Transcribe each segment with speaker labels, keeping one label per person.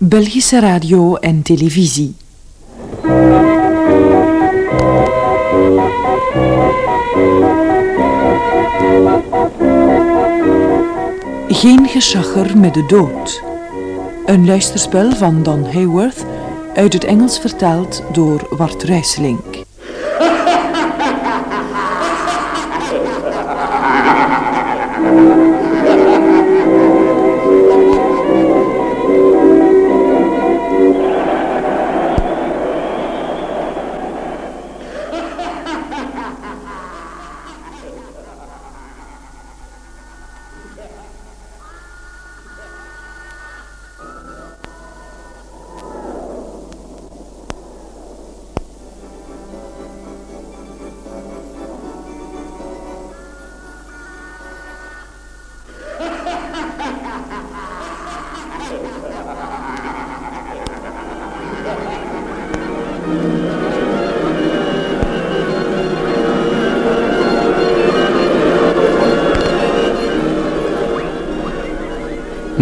Speaker 1: Belgische radio en televisie. Geen geschacher met de dood. Een luisterspel van Don Hayworth, uit het Engels vertaald door Wart Ruiselink.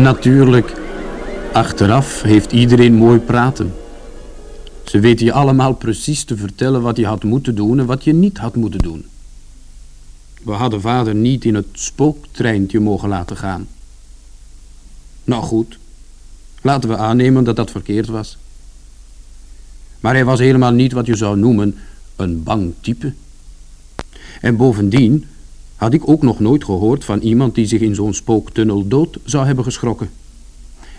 Speaker 2: Natuurlijk, achteraf heeft iedereen mooi praten. Ze weten je allemaal precies te vertellen wat je had moeten doen en wat je niet had moeten doen. We hadden vader niet in het spooktreintje mogen laten gaan. Nou goed, laten we aannemen dat dat verkeerd was. Maar hij was helemaal niet wat je zou noemen een bang type. En bovendien had ik ook nog nooit gehoord van iemand die zich in zo'n spooktunnel dood zou hebben geschrokken.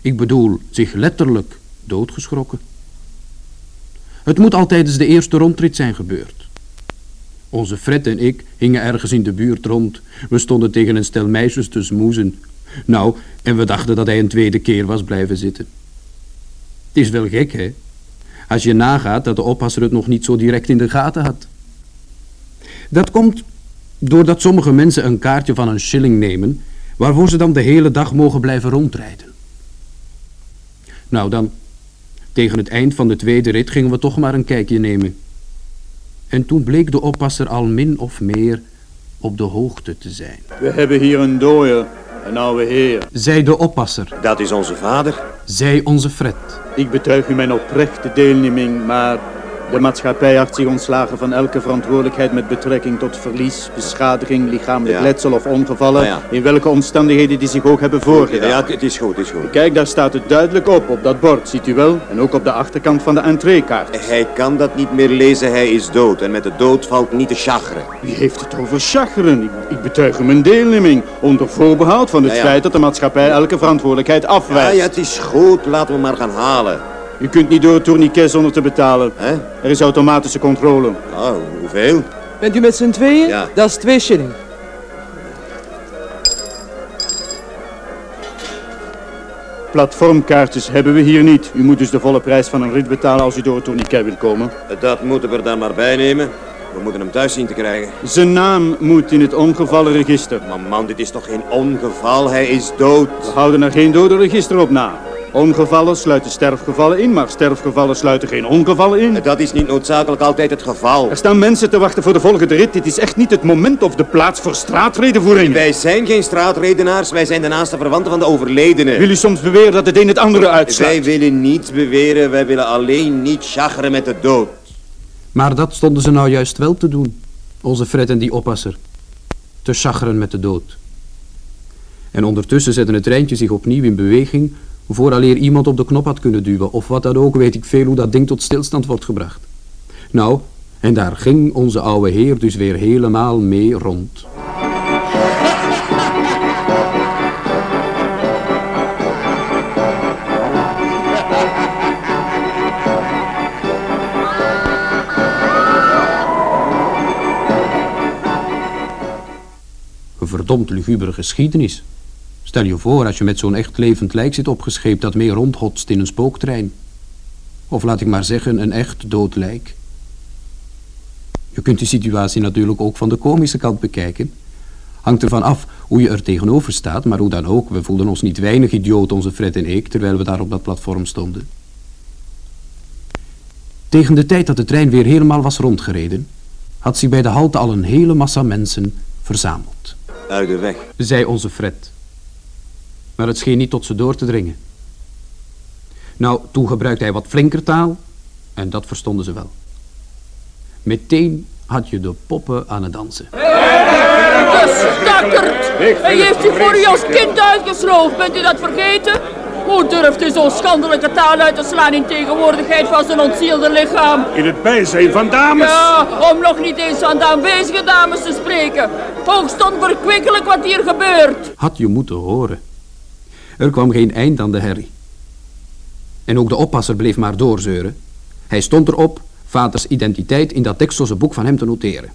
Speaker 2: Ik bedoel, zich letterlijk doodgeschrokken. Het moet al tijdens de eerste rondrit zijn gebeurd. Onze Fred en ik hingen ergens in de buurt rond. We stonden tegen een stel meisjes te smoezen. Nou, en we dachten dat hij een tweede keer was blijven zitten. Het is wel gek, hè? Als je nagaat dat de oppasser het nog niet zo direct in de gaten had. Dat komt doordat sommige mensen een kaartje van een shilling nemen, waarvoor ze dan de hele dag mogen blijven rondrijden. Nou dan, tegen het eind van de tweede rit gingen we toch maar een kijkje nemen. En toen bleek de oppasser al min of meer op de hoogte te zijn.
Speaker 3: We hebben hier een dooier, een oude heer.
Speaker 2: Zij de oppasser,
Speaker 4: Dat is onze vader.
Speaker 2: zij onze Fred.
Speaker 3: Ik betuig u mijn oprechte deelneming, maar de maatschappij acht zich ontslagen van elke verantwoordelijkheid met betrekking tot verlies, beschadiging, lichamelijk
Speaker 4: Ja.
Speaker 3: letsel of ongevallen,
Speaker 4: Ah, ja.
Speaker 3: in welke omstandigheden die zich ook hebben voorgedaan.
Speaker 4: Ja, het is goed, het is goed.
Speaker 3: Kijk, daar staat het duidelijk op, op dat bord, ziet u wel? En ook op de achterkant van de entreekaart.
Speaker 4: Hij kan dat niet meer lezen, hij is dood. En met de dood valt niet te chagren.
Speaker 3: Wie heeft het over chagren? Ik, ik betuig mijn deelneming, onder voorbehoud van het
Speaker 4: Ja,
Speaker 3: feit dat de maatschappij elke verantwoordelijkheid
Speaker 4: Ja,
Speaker 3: afwijst.
Speaker 4: ja, het is goed. Laten we maar gaan halen.
Speaker 3: U kunt niet door het tourniquet zonder te betalen.
Speaker 4: Hè?
Speaker 3: Er is automatische controle.
Speaker 4: Nou, hoeveel?
Speaker 5: Bent u met z'n tweeën?
Speaker 4: Ja.
Speaker 5: Dat is twee shilling.
Speaker 3: Platformkaartjes hebben we hier niet. U moet dus de volle prijs van een rit betalen als u door het tourniquet wilt komen.
Speaker 4: Dat moeten we er dan maar bij nemen. We moeten hem thuis zien te krijgen.
Speaker 3: Zijn naam moet in het ongevallenregister.
Speaker 4: Maar man, dit is toch geen ongeval? Hij is dood.
Speaker 3: We houden er geen dodenregister op na. Ongevallen sluiten sterfgevallen in, maar sterfgevallen sluiten geen ongevallen in.
Speaker 4: Dat is niet noodzakelijk altijd het geval.
Speaker 3: Er staan mensen te wachten voor de volgende rit. Dit is echt niet het moment of de plaats voor straatredenvoering.
Speaker 4: Wij zijn geen straatredenaars, wij zijn de naaste verwanten van de overledene.
Speaker 3: Wil u soms beweren dat het een het andere
Speaker 4: Wij
Speaker 3: uitsluit?
Speaker 4: willen niets beweren, wij willen alleen niet chagren met de dood.
Speaker 2: Maar dat stonden ze nou juist wel te doen, onze Fred en die oppasser. Te chagren met de dood. En ondertussen zette het treintje zich opnieuw in beweging, vooraleer iemand op de knop had kunnen duwen, of wat dan ook, weet ik veel hoe dat ding tot stilstand wordt gebracht. Nou, en daar ging onze oude heer dus weer helemaal mee rond. Een verdomd lugubere geschiedenis. Stel je voor als je met zo'n echt levend lijk zit opgescheept dat mee rondhotst in een spooktrein. Of laat ik maar zeggen, een echt dood lijk. Je kunt die situatie natuurlijk ook van de komische kant bekijken. Hangt ervan af hoe je er tegenover staat, maar hoe dan ook, we voelden ons niet weinig idioot, onze Fred en ik, terwijl we daar op dat platform stonden. Tegen de tijd dat de trein weer helemaal was rondgereden, had zich bij de halte al een hele massa mensen verzameld,
Speaker 4: Uit de weg.
Speaker 2: zei onze Fred. Maar het scheen niet tot ze door te dringen. Nou, toen gebruikte hij wat flinker taal en dat verstonden ze wel. Meteen had je de poppen aan het dansen.
Speaker 6: De stakkerd! Hij heeft u voor u als kind uitgesloofd, bent u dat vergeten? Hoe durft u zo'n schandelijke taal uit te slaan in tegenwoordigheid van zijn ontzielde lichaam?
Speaker 7: In het bijzijn van dames.
Speaker 6: Ja, om nog niet eens van de aanwezige dames te spreken. Hoogst onverkwikkelijk wat hier gebeurt.
Speaker 2: Had je moeten horen. Er kwam geen eind aan de herrie. En ook de oppasser bleef maar doorzeuren. Hij stond erop vaders identiteit in dat tekstloze boek van hem te noteren.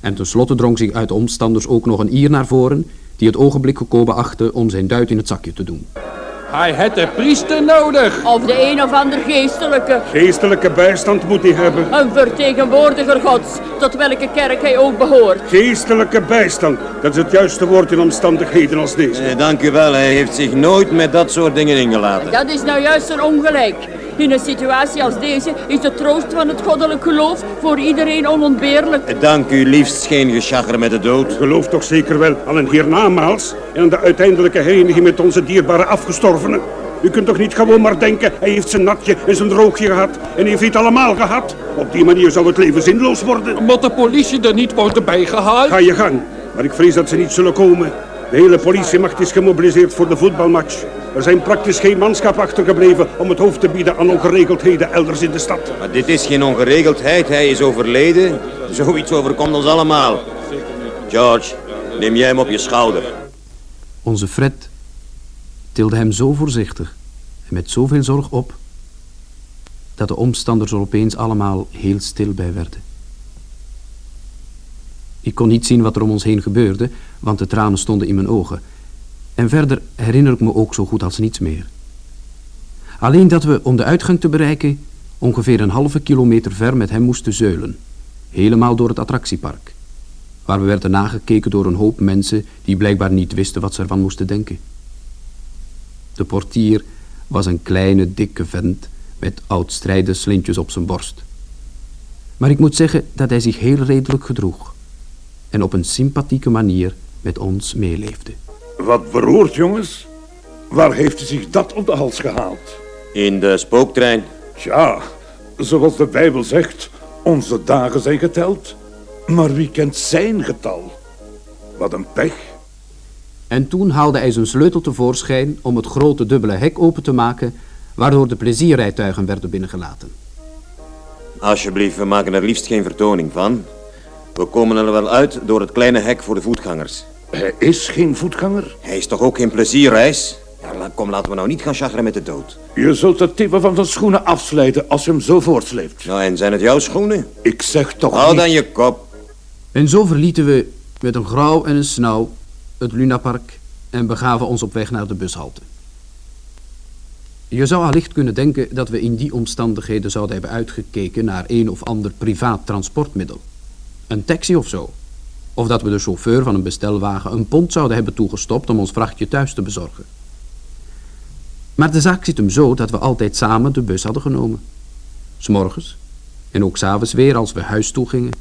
Speaker 2: En tenslotte drong zich uit de omstanders ook nog een ier naar voren... die het ogenblik gekomen achtte om zijn duit in het zakje te doen.
Speaker 8: Hij had de priester nodig.
Speaker 6: Of de een of ander geestelijke.
Speaker 7: Geestelijke bijstand moet hij hebben.
Speaker 6: Een vertegenwoordiger gods, tot welke kerk hij ook behoort.
Speaker 7: Geestelijke bijstand, dat is het juiste woord in omstandigheden als deze.
Speaker 4: Eh, dank u wel, hij heeft zich nooit met dat soort dingen ingelaten.
Speaker 6: Dat is nou juist een ongelijk. In een situatie als deze is de troost van het goddelijk geloof voor iedereen onontbeerlijk.
Speaker 4: Dank u liefst geen geschagger met de dood.
Speaker 7: Geloof toch zeker wel aan een hiernamaals en aan de uiteindelijke hereniging met onze dierbare afgestorvenen? U kunt toch niet gewoon maar denken, hij heeft zijn natje en zijn droogje gehad en hij heeft het allemaal gehad? Op die manier zou het leven zinloos worden.
Speaker 8: Moet de politie er niet worden bijgehaald?
Speaker 7: Ga je gang, maar ik vrees dat ze niet zullen komen. De hele politiemacht is gemobiliseerd voor de voetbalmatch. Er zijn praktisch geen manschap achtergebleven om het hoofd te bieden aan ongeregeldheden elders in de stad.
Speaker 4: Maar dit is geen ongeregeldheid, hij is overleden. Zoiets overkomt ons allemaal. George, neem jij hem op je schouder.
Speaker 2: Onze Fred tilde hem zo voorzichtig en met zoveel zorg op... dat de omstanders er opeens allemaal heel stil bij werden. Ik kon niet zien wat er om ons heen gebeurde, want de tranen stonden in mijn ogen. En verder herinner ik me ook zo goed als niets meer. Alleen dat we, om de uitgang te bereiken, ongeveer een halve kilometer ver met hem moesten zeulen. Helemaal door het attractiepark. Waar we werden nagekeken door een hoop mensen die blijkbaar niet wisten wat ze ervan moesten denken. De portier was een kleine, dikke vent met oudstrijden slintjes op zijn borst. Maar ik moet zeggen dat hij zich heel redelijk gedroeg. En op een sympathieke manier met ons meeleefde.
Speaker 9: Wat beroerd, jongens. Waar heeft u zich dat op de hals gehaald?
Speaker 4: In de spooktrein.
Speaker 9: Ja, zoals de Bijbel zegt, onze dagen zijn geteld. Maar wie kent zijn getal? Wat een pech.
Speaker 2: En toen haalde hij zijn sleutel tevoorschijn om het grote dubbele hek open te maken, waardoor de plezierrijtuigen werden binnengelaten.
Speaker 4: Alsjeblieft, we maken er liefst geen vertoning van. We komen er wel uit door het kleine hek voor de voetgangers.
Speaker 9: Hij is geen voetganger.
Speaker 4: Hij is toch ook geen plezierreis? Ja, kom, laten we nou niet gaan chagren met de dood.
Speaker 9: Je zult de tippen van zijn schoenen afslijten als je hem zo voortsleept.
Speaker 4: Nou, en zijn het jouw schoenen?
Speaker 9: Ik zeg toch
Speaker 4: Hou
Speaker 9: niet...
Speaker 4: dan je kop.
Speaker 2: En zo verlieten we met een grauw en een snauw het Lunapark en begaven ons op weg naar de bushalte. Je zou allicht kunnen denken dat we in die omstandigheden zouden hebben uitgekeken naar een of ander privaat transportmiddel. Een taxi of zo. Of dat we de chauffeur van een bestelwagen een pond zouden hebben toegestopt om ons vrachtje thuis te bezorgen. Maar de zaak zit hem zo dat we altijd samen de bus hadden genomen. S'morgens en ook s'avonds weer als we huis toe gingen.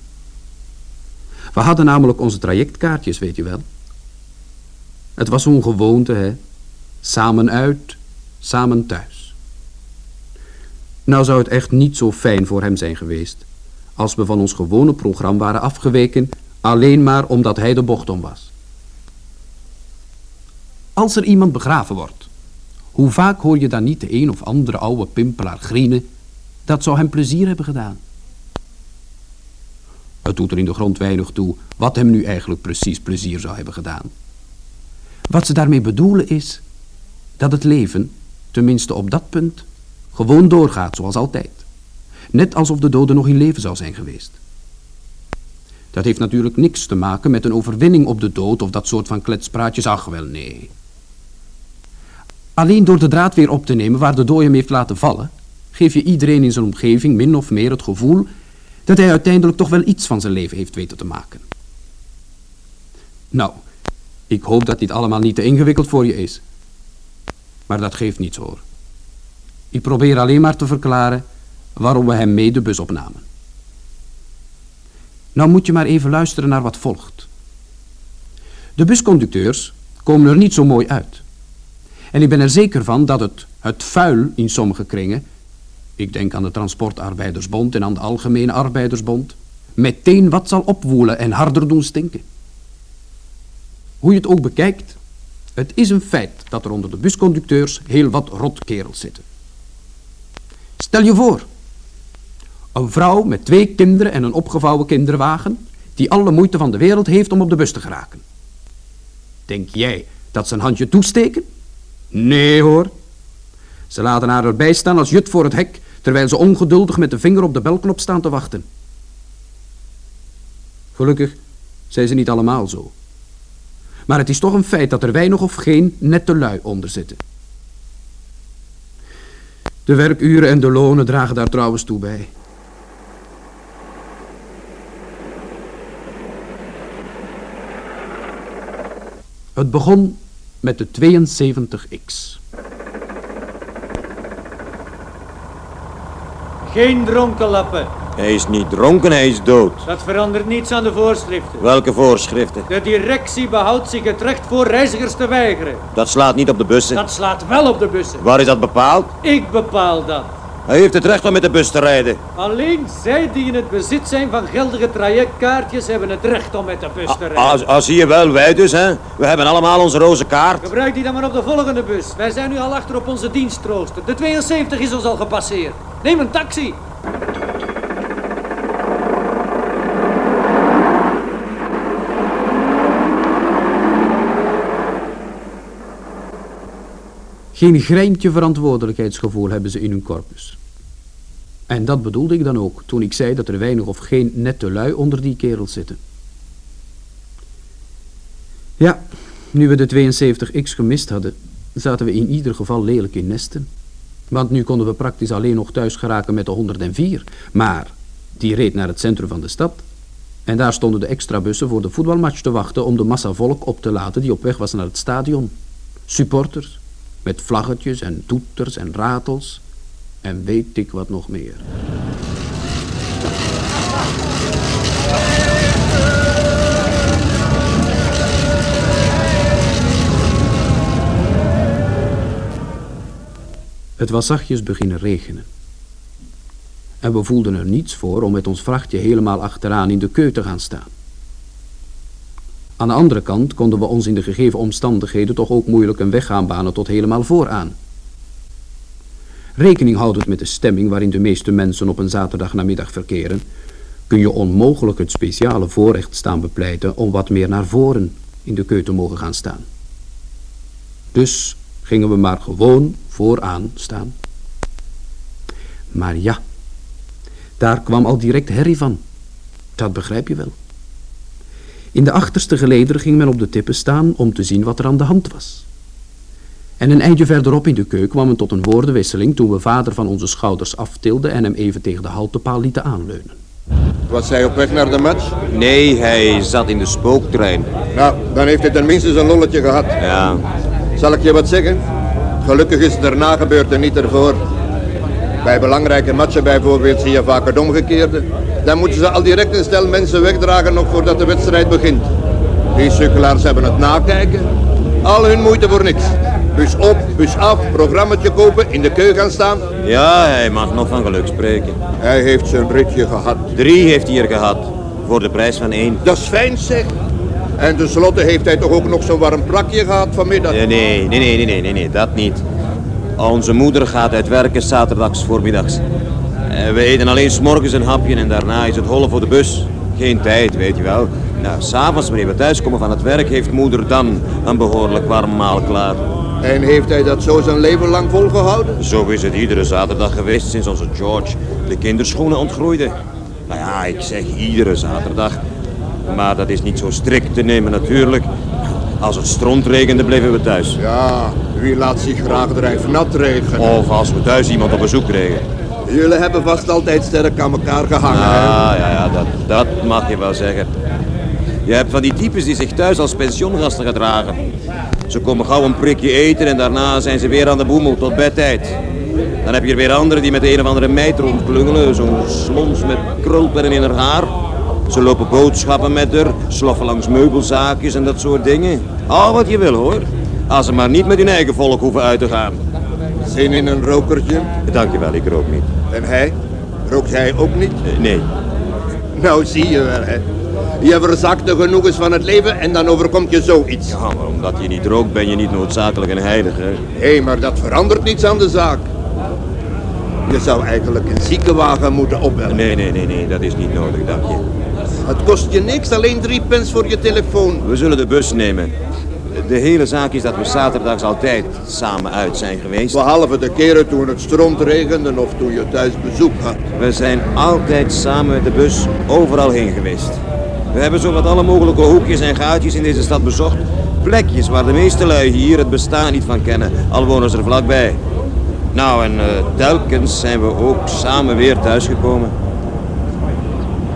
Speaker 2: We hadden namelijk onze trajectkaartjes, weet je wel. Het was zo'n gewoonte, hè. Samen uit, samen thuis. Nou zou het echt niet zo fijn voor hem zijn geweest... als we van ons gewone programma waren afgeweken... alleen maar omdat hij de bocht om was. Als er iemand begraven wordt... hoe vaak hoor je dan niet de een of andere oude pimpelaar grienen... dat zou hem plezier hebben gedaan. Het doet er in de grond weinig toe wat hem nu eigenlijk precies plezier zou hebben gedaan. Wat ze daarmee bedoelen is dat het leven, tenminste op dat punt, gewoon doorgaat zoals altijd. Net alsof de dode nog in leven zou zijn geweest. Dat heeft natuurlijk niks te maken met een overwinning op de dood of dat soort van kletspraatjes, ach wel nee. Alleen door de draad weer op te nemen waar de dooi hem heeft laten vallen, geef je iedereen in zijn omgeving min of meer het gevoel dat hij uiteindelijk toch wel iets van zijn leven heeft weten te maken. Nou, ik hoop dat dit allemaal niet te ingewikkeld voor je is. Maar dat geeft niets hoor. Ik probeer alleen maar te verklaren waarom we hem mee de bus opnamen. Nou moet je maar even luisteren naar wat volgt. De busconducteurs komen er niet zo mooi uit. En ik ben er zeker van dat het, het vuil in sommige kringen, ik denk aan de Transportarbeidersbond en aan de Algemene Arbeidersbond, meteen wat zal opwoelen en harder doen stinken. Hoe je het ook bekijkt, het is een feit dat er onder de busconducteurs heel wat rotkerels zitten. Stel je voor, een vrouw met twee kinderen en een opgevouwen kinderwagen, die alle moeite van de wereld heeft om op de bus te geraken. Denk jij dat ze een handje toesteken? Nee hoor. Ze laten haar erbij staan als jut voor het hek, terwijl ze ongeduldig met de vinger op de belknop staan te wachten. Gelukkig zijn ze niet allemaal zo. Maar het is toch een feit dat er weinig of geen nette lui onder zitten. De werkuren en de lonen dragen daar trouwens toe bij. Het begon met de 72X.
Speaker 10: Geen dronkenlappen.
Speaker 4: Hij is niet dronken, hij is dood.
Speaker 10: Dat verandert niets aan de voorschriften.
Speaker 4: Welke voorschriften?
Speaker 10: De directie behoudt zich het recht voor reizigers te weigeren.
Speaker 4: Dat slaat niet op de bussen.
Speaker 10: Dat slaat wel op de bussen.
Speaker 4: Waar is dat bepaald?
Speaker 10: Ik bepaal dat.
Speaker 4: Hij heeft het recht om met de bus te rijden.
Speaker 10: Alleen zij die in het bezit zijn van geldige trajectkaartjes hebben het recht om met de bus te rijden.
Speaker 4: Ah, zie je wel, wij dus, hè? We hebben allemaal onze roze kaart.
Speaker 10: Gebruik die dan maar op de volgende bus. Wij zijn nu al achter op onze dienstrooster. De 72 is ons al gepasseerd. Neem een taxi.
Speaker 2: Geen greintje verantwoordelijkheidsgevoel hebben ze in hun corpus. En dat bedoelde ik dan ook toen ik zei dat er weinig of geen nette lui onder die kerels zitten. Ja, nu we de 72X gemist hadden, zaten we in ieder geval lelijk in nesten. Want nu konden we praktisch alleen nog thuis geraken met de 104. Maar die reed naar het centrum van de stad. En daar stonden de extra bussen voor de voetbalmatch te wachten om de massa volk op te laten die op weg was naar het stadion. Supporters, met vlaggetjes en toeters en ratels en weet ik wat nog meer. Het was zachtjes beginnen regenen. En we voelden er niets voor om met ons vrachtje helemaal achteraan in de keu te gaan staan. Aan de andere kant konden we ons in de gegeven omstandigheden toch ook moeilijk een weg gaan banen tot helemaal vooraan. Rekening houdend met de stemming waarin de meeste mensen op een zaterdagnamiddag verkeren, kun je onmogelijk het speciale voorrecht staan bepleiten om wat meer naar voren in de keu te mogen gaan staan. Dus gingen we maar gewoon vooraan staan. Maar ja, daar kwam al direct herrie van. Dat begrijp je wel. In de achterste geleder ging men op de tippen staan om te zien wat er aan de hand was. En een eindje verderop in de keuken kwam men tot een woordenwisseling toen we vader van onze schouders aftilden en hem even tegen de haltepaal lieten aanleunen.
Speaker 11: Was hij op weg naar de match?
Speaker 4: Nee, hij zat in de spooktrein.
Speaker 11: Nou, dan heeft hij tenminste zijn lolletje gehad.
Speaker 4: Ja.
Speaker 11: Zal ik je wat zeggen? Gelukkig is het erna gebeurd en niet ervoor. Bij belangrijke matchen bijvoorbeeld zie je vaak het omgekeerde. Dan moeten ze al direct een stel mensen wegdragen nog voordat de wedstrijd begint. Die sukkelaars hebben het nakijken. Al hun moeite voor niks. Bus op, bus af, programmaatje kopen, in de keu gaan staan.
Speaker 4: Ja, hij mag nog van geluk spreken.
Speaker 11: Hij heeft zijn ritje gehad.
Speaker 4: Drie heeft hij er gehad. Voor de prijs van één.
Speaker 11: Dat is fijn zeg. En tenslotte heeft hij toch ook nog zo'n warm plakje gehad vanmiddag?
Speaker 4: Nee, nee, nee, nee, nee, nee, nee, dat niet. Onze moeder gaat uit werken zaterdags voormiddags. Eh, We eten alleen s'morgens een hapje en daarna is het hollen voor de bus. Geen tijd, weet je wel. Nou, s'avonds wanneer we thuiskomen van het werk heeft moeder dan een behoorlijk warm maal klaar.
Speaker 11: En heeft hij dat zo zijn leven lang volgehouden?
Speaker 4: Zo is het iedere zaterdag geweest sinds onze George de kinderschoenen ontgroeide. Nou ja, ik zeg iedere zaterdag. Maar dat is niet zo strikt te nemen natuurlijk. Als het strontregende bleven we thuis.
Speaker 11: Ja, wie laat zich graag drijven nat regenen?
Speaker 4: Of als we thuis iemand op bezoek kregen.
Speaker 11: Jullie hebben vast altijd sterk aan elkaar gehangen. hè?
Speaker 4: Ah, ja, ja, dat, dat mag je wel zeggen. Je hebt van die types die zich thuis als pensioengasten gedragen. Ze komen gauw een prikje eten en daarna zijn ze weer aan de boemel tot bedtijd. Dan heb je er weer anderen die met een of andere meid rondklungelen. Zo'n slons met krulpennen in haar haar. Ze lopen boodschappen met haar, sloffen langs meubelzaakjes en dat soort dingen. Al wat je wil hoor. Als ze maar niet met hun eigen volk hoeven uit te gaan.
Speaker 11: Zin in een rokertje?
Speaker 4: Dankjewel, ik rook niet.
Speaker 11: En hij? Rookt hij ook niet?
Speaker 4: Eh, nee.
Speaker 11: Nou, zie je wel, hè. Je verzakt de genoegens van het leven en dan overkomt je zoiets.
Speaker 4: Ja, maar omdat je niet rookt ben je niet noodzakelijk een heilige.
Speaker 11: Hé, maar dat verandert niets aan de zaak. Je zou eigenlijk een ziekenwagen moeten opbellen.
Speaker 4: Nee, nee, nee, nee, dat is niet nodig, dank je.
Speaker 11: Het kost je niks, alleen drie pence voor je telefoon.
Speaker 4: We zullen de bus nemen. De hele zaak is dat we zaterdags altijd samen uit zijn geweest.
Speaker 11: Behalve de keren toen het stroomt regende of toen je thuis bezoek had.
Speaker 4: We zijn altijd samen met de bus overal heen geweest. We hebben zowat alle mogelijke hoekjes en gaatjes in deze stad bezocht. Plekjes waar de meeste lui hier het bestaan niet van kennen, al wonen ze er vlakbij. Nou, en uh, telkens zijn we ook samen weer thuisgekomen.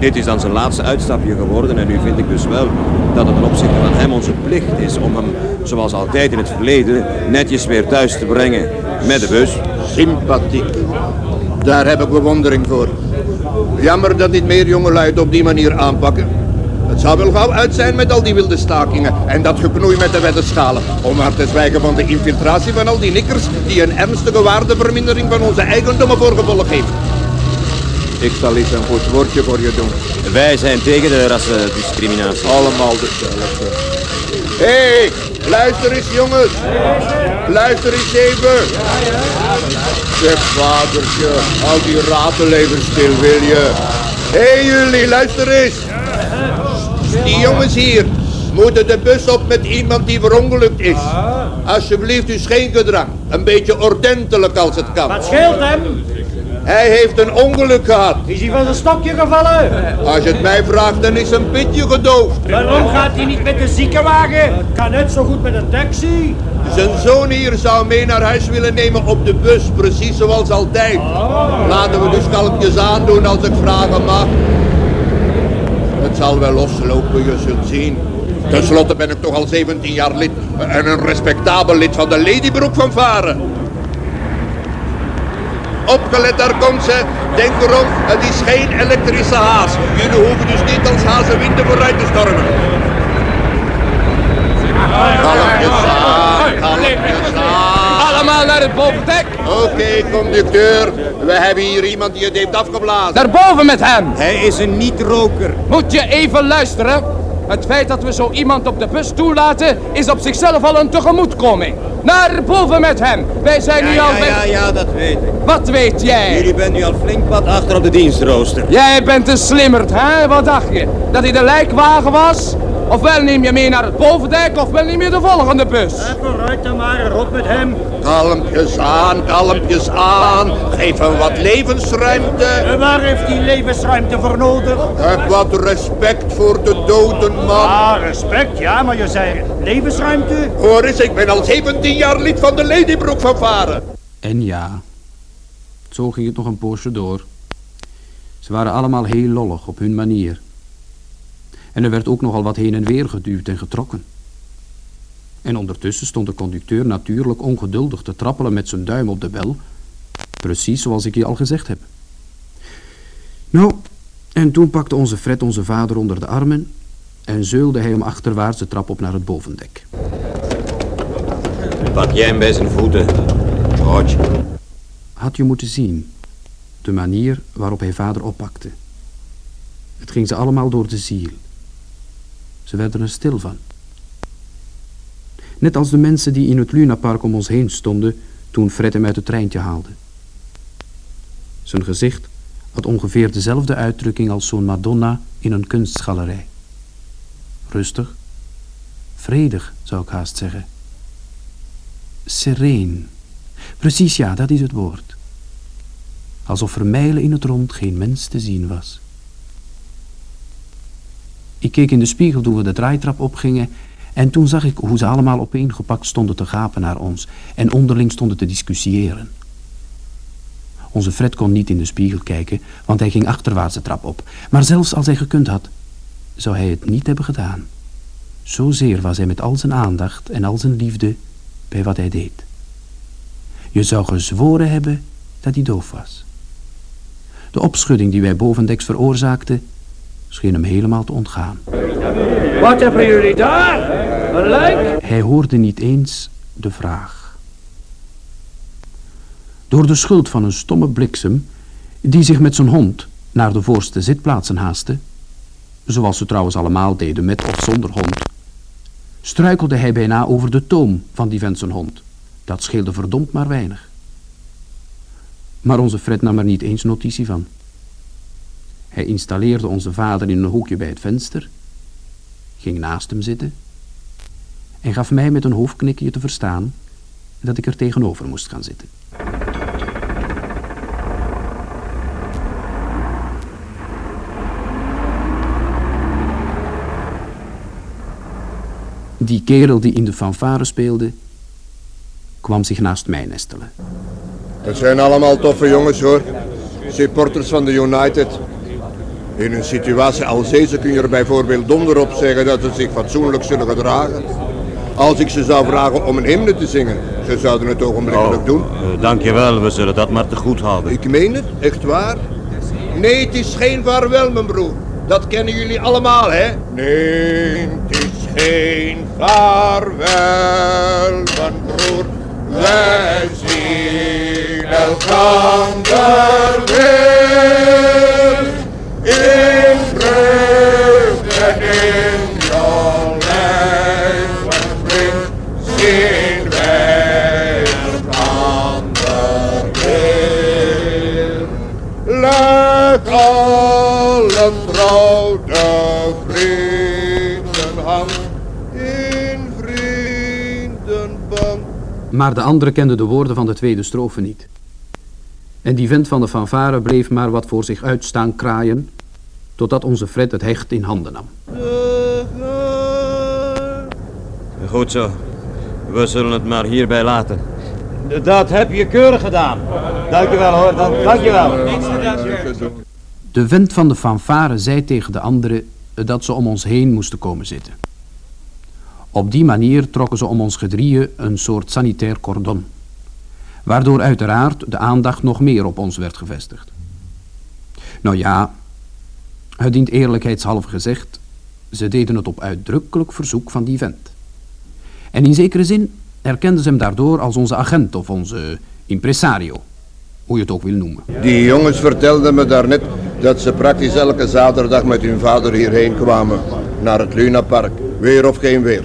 Speaker 4: Dit is dan zijn laatste uitstapje geworden en nu vind ik dus wel dat het ten opzichte van hem onze plicht is om hem, zoals altijd in het verleden, netjes weer thuis te brengen met de bus.
Speaker 11: Sympathiek. Daar heb ik bewondering voor. Jammer dat niet meer jongelui op die manier aanpakken. Het zou wel gauw uit zijn met al die wilde stakingen en dat geknoei met de weddenschalen. Om maar te zwijgen van de infiltratie van al die nikkers die een ernstige waardevermindering van onze eigendommen voor gevolg heeft. Ik zal eens een goed woordje voor je doen.
Speaker 4: Wij zijn tegen de rassendiscriminatie.
Speaker 11: Allemaal hetzelfde. Hé, hey, luister eens jongens. Luister eens even. Zeg vadertje, al die ratelevens stil wil je. Hé hey, jullie, luister eens. Die jongens hier moeten de bus op met iemand die verongelukt is. Alsjeblieft, u geen gedrang. Een beetje ordentelijk als het kan.
Speaker 10: Wat scheelt hem?
Speaker 11: Hij heeft een ongeluk gehad.
Speaker 10: Is hij van zijn stokje gevallen?
Speaker 11: Als je het mij vraagt, dan is een pitje gedoofd.
Speaker 10: Waarom gaat hij niet met de ziekenwagen? Het kan net zo goed met een taxi.
Speaker 11: Zijn zoon hier zou mee naar huis willen nemen op de bus, precies zoals altijd. Laten we dus kalmpjes aandoen als ik vragen mag. Het zal wel loslopen, je zult zien. Ten slotte ben ik toch al 17 jaar lid en een respectabel lid van de Ladybroek van Varen. Opgelet, daar komt ze. Denk erom, het is geen elektrische haas. Jullie hoeven dus niet als hazenwinden vooruit te stormen. Kalmpjes aan, kalmpjes aan.
Speaker 8: Allemaal naar het bovendek.
Speaker 11: Oké, okay, conducteur. We hebben hier iemand die het heeft afgeblazen.
Speaker 8: Daarboven met hem.
Speaker 4: Hij is een niet-roker.
Speaker 8: Moet je even luisteren. Het feit dat we zo iemand op de bus toelaten is op zichzelf al een tegemoetkoming. Naar boven met hem. Wij zijn
Speaker 4: ja,
Speaker 8: nu al
Speaker 4: ja,
Speaker 8: weg.
Speaker 4: Ja, ja, dat weet ik.
Speaker 8: Wat weet jij?
Speaker 4: Jullie bent nu al flink wat achter op de dienstrooster.
Speaker 8: Jij bent een slimmerd, hè? Wat dacht je? Dat hij de lijkwagen was? Ofwel neem je mee naar het bovendek, ofwel neem je de volgende bus.
Speaker 10: Ja, vooruit dan maar, erop met hem.
Speaker 11: Kalmpjes aan, kalmpjes aan. Geef hem wat levensruimte.
Speaker 10: En waar heeft hij levensruimte voor nodig?
Speaker 11: Heb wat respect voor de doden man.
Speaker 10: Ah, respect, ja, maar je zei levensruimte.
Speaker 11: Hoor eens, ik ben al 17 jaar lid van de Ladybroek van Varen.
Speaker 2: En ja, zo ging het nog een poosje door. Ze waren allemaal heel lollig op hun manier. En er werd ook nogal wat heen en weer geduwd en getrokken. En ondertussen stond de conducteur natuurlijk ongeduldig te trappelen met zijn duim op de bel. Precies zoals ik je al gezegd heb. Nou, en toen pakte onze Fred onze vader onder de armen en zeulde hij hem achterwaarts de trap op naar het bovendek.
Speaker 4: Pak jij hem bij zijn voeten, George.
Speaker 2: Had je moeten zien, de manier waarop hij vader oppakte. Het ging ze allemaal door de ziel. Ze werden er stil van. Net als de mensen die in het Lunapark om ons heen stonden toen Fred hem uit het treintje haalde. Zijn gezicht had ongeveer dezelfde uitdrukking als zo'n Madonna in een kunstgalerij. Rustig, vredig zou ik haast zeggen. Sereen. Precies ja, dat is het woord. Alsof er mijlen in het rond geen mens te zien was. Ik keek in de spiegel toen we de draaitrap opgingen en toen zag ik hoe ze allemaal opeengepakt stonden te gapen naar ons en onderling stonden te discussiëren. Onze Fred kon niet in de spiegel kijken, want hij ging achterwaarts de trap op. Maar zelfs als hij gekund had, zou hij het niet hebben gedaan. Zozeer was hij met al zijn aandacht en al zijn liefde bij wat hij deed. Je zou gezworen hebben dat hij doof was. De opschudding die wij bovendeks veroorzaakten, scheen hem helemaal te ontgaan.
Speaker 10: Wat hebben jullie daar? Een lijk?
Speaker 2: Hij hoorde niet eens de vraag. Door de schuld van een stomme bliksem, die zich met zijn hond naar de voorste zitplaatsen haastte, zoals ze trouwens allemaal deden met of zonder hond, struikelde hij bijna over de toom van die vent zijn hond. Dat scheelde verdomd maar weinig. Maar onze Fred nam er niet eens notitie van. Hij installeerde onze vader in een hoekje bij het venster, ging naast hem zitten en gaf mij met een hoofdknikje te verstaan dat ik er tegenover moest gaan zitten. Die kerel die in de fanfare speelde, kwam zich naast mij nestelen.
Speaker 11: Het zijn allemaal toffe jongens hoor. Supporters van de United. In een situatie als deze kun je er bijvoorbeeld donder op zeggen dat ze zich fatsoenlijk zullen gedragen. Als ik ze zou vragen om een hymne te zingen, ze zouden het ogenblikkelijk doen.
Speaker 4: Uh, dankjewel, we zullen dat maar te goed houden.
Speaker 11: Ik meen het, echt waar. Nee, het is geen vaarwel, mijn broer. Dat kennen jullie allemaal, hè? Nee, het is geen vaarwel, mijn broer. Wij zien elkaar weer in vreugd en in jouw lijf vriend zien wij elkaar weer. Laat allen trouw de vrienden hand in vriendenband.
Speaker 2: Maar de anderen kenden de woorden van de tweede strofe niet. En die vent van de fanfare bleef maar wat voor zich uitstaan kraaien, totdat onze Fred het hecht in handen nam.
Speaker 4: Goed zo. We zullen het maar hierbij laten. Dat heb je keurig gedaan. Dankjewel hoor, dank, dankjewel.
Speaker 2: De vent van de fanfare zei tegen de anderen dat ze om ons heen moesten komen zitten. Op die manier trokken ze om ons gedrieën een soort sanitair cordon. Waardoor uiteraard de aandacht nog meer op ons werd gevestigd. Nou ja, het dient eerlijkheidshalve gezegd, ze deden het op uitdrukkelijk verzoek van die vent. En in zekere zin erkenden ze hem daardoor als onze agent of onze impresario, hoe je het ook wil noemen.
Speaker 11: Die jongens vertelden me daarnet dat ze praktisch elke zaterdag met hun vader hierheen kwamen. Naar het Lunapark, weer of geen weer.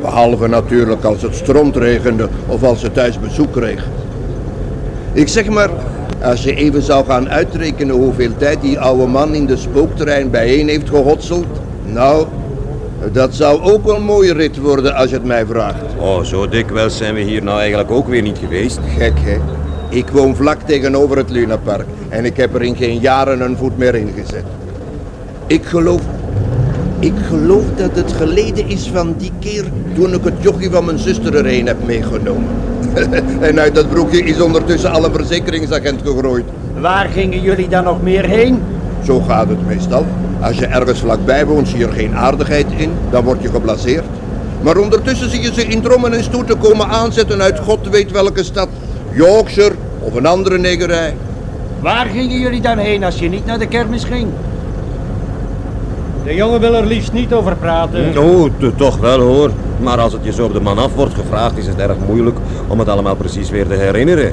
Speaker 11: Behalve natuurlijk als het stromregende of als ze thuis bezoek kregen. Ik zeg maar, als je even zou gaan uitrekenen hoeveel tijd die oude man in de spookterrein bijeen heeft gehotseld. Nou, dat zou ook wel een mooie rit worden als je het mij vraagt.
Speaker 4: Oh, zo dikwijls zijn we hier nou eigenlijk ook weer niet geweest.
Speaker 11: Gek, hè? Ik woon vlak tegenover het Lunapark en ik heb er in geen jaren een voet meer in gezet. Ik geloof... Ik geloof dat het geleden is van die keer toen ik het jochie van mijn zuster erheen heb meegenomen. en uit dat broekje is ondertussen al een verzekeringsagent gegroeid.
Speaker 12: Waar gingen jullie dan nog meer heen?
Speaker 11: Zo gaat het meestal. Als je ergens vlakbij woont, zie je er geen aardigheid in, dan word je geblaseerd. Maar ondertussen zie je ze in drommen en stoeten komen aanzetten uit god weet welke stad. Yorkshire of een andere negerij.
Speaker 12: Waar gingen jullie dan heen als je niet naar de kermis ging?
Speaker 10: De jongen wil er liefst niet over praten.
Speaker 4: Oh, t- toch wel hoor. Maar als het je zo op de man af wordt gevraagd, is het erg moeilijk om het allemaal precies weer te herinneren.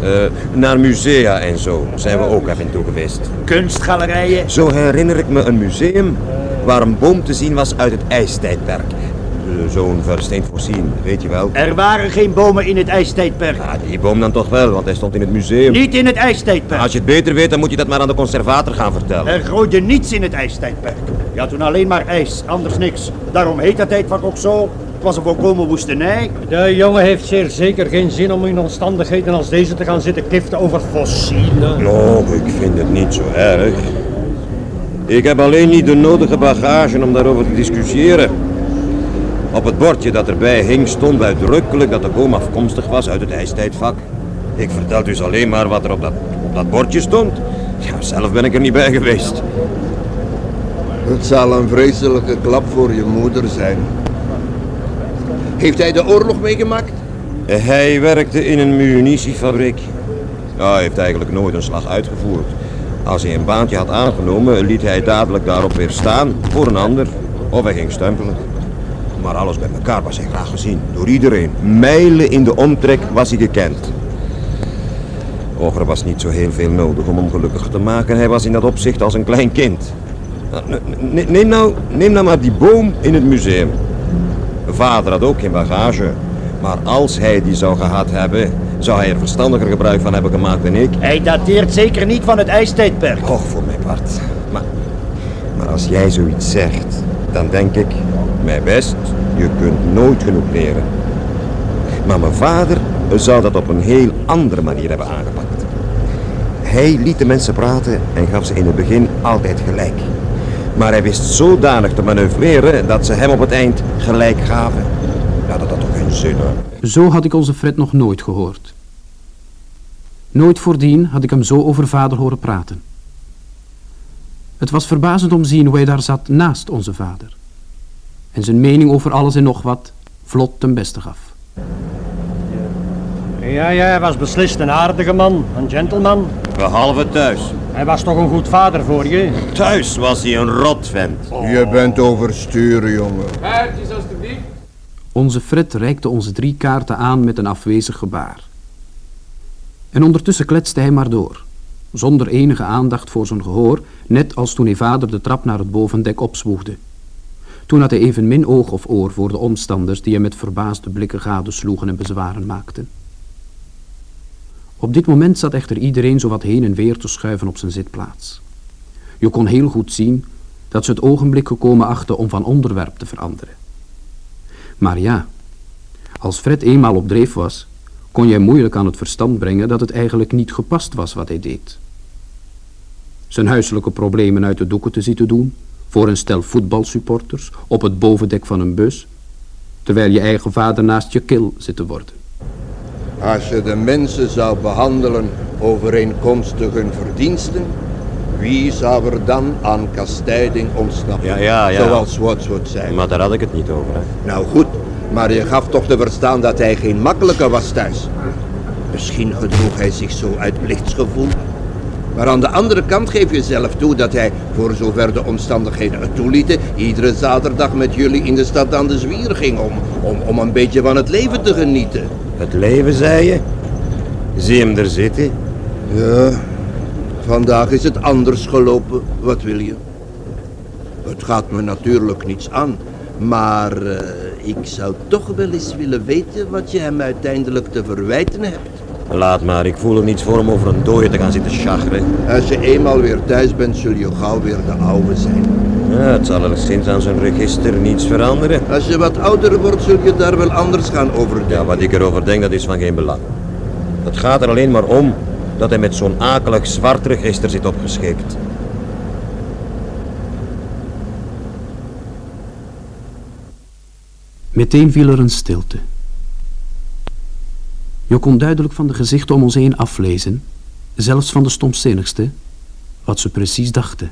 Speaker 4: Eh, naar musea en zo zijn we ook af en toe geweest.
Speaker 12: Kunstgalerijen?
Speaker 4: Zo herinner ik me een museum waar een boom te zien was uit het ijstijdperk. Zo'n versteend fossiel, weet je wel.
Speaker 12: Er waren geen bomen in het ijstijdperk.
Speaker 4: Ah, die boom dan toch wel, want hij stond in het museum.
Speaker 12: Niet in het ijstijdperk.
Speaker 4: Als je het beter weet, dan moet je dat maar aan de conservator gaan vertellen.
Speaker 12: Er groeide niets in het ijstijdperk. Had toen alleen maar ijs, anders niks. Daarom heet dat tijdvak ook zo. Het was een volkomen woestenij.
Speaker 10: De jongen heeft zeer zeker geen zin om in omstandigheden als deze te gaan zitten kiften over fossielen.
Speaker 4: Oh, ik vind het niet zo erg. Ik heb alleen niet de nodige bagage om daarover te discussiëren. Op het bordje dat erbij hing stond uitdrukkelijk dat de boom afkomstig was uit het ijstijdvak. Ik vertel dus alleen maar wat er op dat, op dat bordje stond. Ja, zelf ben ik er niet bij geweest.
Speaker 11: Het zal een vreselijke klap voor je moeder zijn. Heeft hij de oorlog meegemaakt?
Speaker 4: Hij werkte in een munitiefabriek. Ja, hij heeft eigenlijk nooit een slag uitgevoerd. Als hij een baantje had aangenomen, liet hij dadelijk daarop weer staan voor een ander. Of hij ging stempelen. Maar alles bij elkaar was hij graag gezien. Door iedereen. Mijlen in de omtrek was hij gekend. Och, er was niet zo heel veel nodig om hem gelukkig te maken. Hij was in dat opzicht als een klein kind. Nou, ne- ne- Neem nou, neem nou maar die boom in het museum. Vader had ook geen bagage. Maar als hij die zou gehad hebben, zou hij er verstandiger gebruik van hebben gemaakt dan ik.
Speaker 12: Hij dateert zeker niet van het ijstijdperk.
Speaker 4: Och, voor mijn part. Maar, maar als jij zoiets zegt, dan denk ik, mijn best, je kunt nooit genoeg leren. Maar mijn vader zou dat op een heel andere manier hebben aangepakt. Hij liet de mensen praten en gaf ze in het begin altijd gelijk. Maar hij wist zodanig te manoeuvreren dat ze hem op het eind gelijk gaven. Ja, dat had toch geen zin hoor.
Speaker 2: Zo had ik onze Fred nog nooit gehoord. Nooit voordien had ik hem zo over vader horen praten. Het was verbazend om te zien hoe hij daar zat naast onze vader. En zijn mening over alles en nog wat vlot ten beste gaf.
Speaker 13: Ja, ja, hij was beslist een aardige man, een gentleman.
Speaker 4: Behalve thuis.
Speaker 13: Hij was toch een goed vader voor je?
Speaker 4: Thuis was hij een rotvent.
Speaker 11: Je bent overstuur, jongen.
Speaker 8: Kaartjes alstublieft.
Speaker 2: Onze Fred reikte onze drie kaarten aan met een afwezig gebaar. En ondertussen kletste hij maar door, zonder enige aandacht voor zijn gehoor, net als toen hij vader de trap naar het bovendek opzwoegde. Toen had hij evenmin oog of oor voor de omstanders die hem met verbaasde blikken gadesloegen en bezwaren maakten. Op dit moment zat echter iedereen zo wat heen en weer te schuiven op zijn zitplaats. Je kon heel goed zien dat ze het ogenblik gekomen achten om van onderwerp te veranderen. Maar ja, als Fred eenmaal op dreef was, kon jij moeilijk aan het verstand brengen dat het eigenlijk niet gepast was wat hij deed. Zijn huiselijke problemen uit de doeken te zitten doen, voor een stel voetbalsupporters, op het bovendek van een bus, terwijl je eigen vader naast je kil zit te worden.
Speaker 11: Als je de mensen zou behandelen overeenkomstig hun verdiensten, wie zou er dan aan kastijding ontsnappen?
Speaker 4: Ja, ja, ja.
Speaker 11: Zoals Wordsworth zei.
Speaker 4: Maar daar had ik het niet over. Hè.
Speaker 11: Nou goed, maar je gaf toch te verstaan dat hij geen makkelijke was thuis. Misschien gedroeg hij zich zo uit plichtsgevoel. Maar aan de andere kant geef je zelf toe dat hij, voor zover de omstandigheden het toelieten, iedere zaterdag met jullie in de stad aan de zwier ging om, om, om een beetje van het leven te genieten.
Speaker 4: Het leven, zei je? Zie hem er zitten.
Speaker 11: Ja, vandaag is het anders gelopen. Wat wil je? Het gaat me natuurlijk niets aan. Maar eh, ik zou toch wel eens willen weten wat je hem uiteindelijk te verwijten hebt.
Speaker 4: Laat maar, ik voel er niets voor om over een dooie te gaan zitten chagren.
Speaker 11: Als je eenmaal weer thuis bent, zul je gauw weer de oude zijn.
Speaker 4: Ja, het zal alleszins aan zijn register niets veranderen.
Speaker 11: Als je wat ouder wordt, zul je daar wel anders gaan over denken.
Speaker 4: Ja, wat ik erover denk, dat is van geen belang. Het gaat er alleen maar om dat hij met zo'n akelig zwart register zit opgeschikt.
Speaker 2: Meteen viel er een stilte. Je kon duidelijk van de gezichten om ons heen aflezen, zelfs van de stomzinnigste, wat ze precies dachten.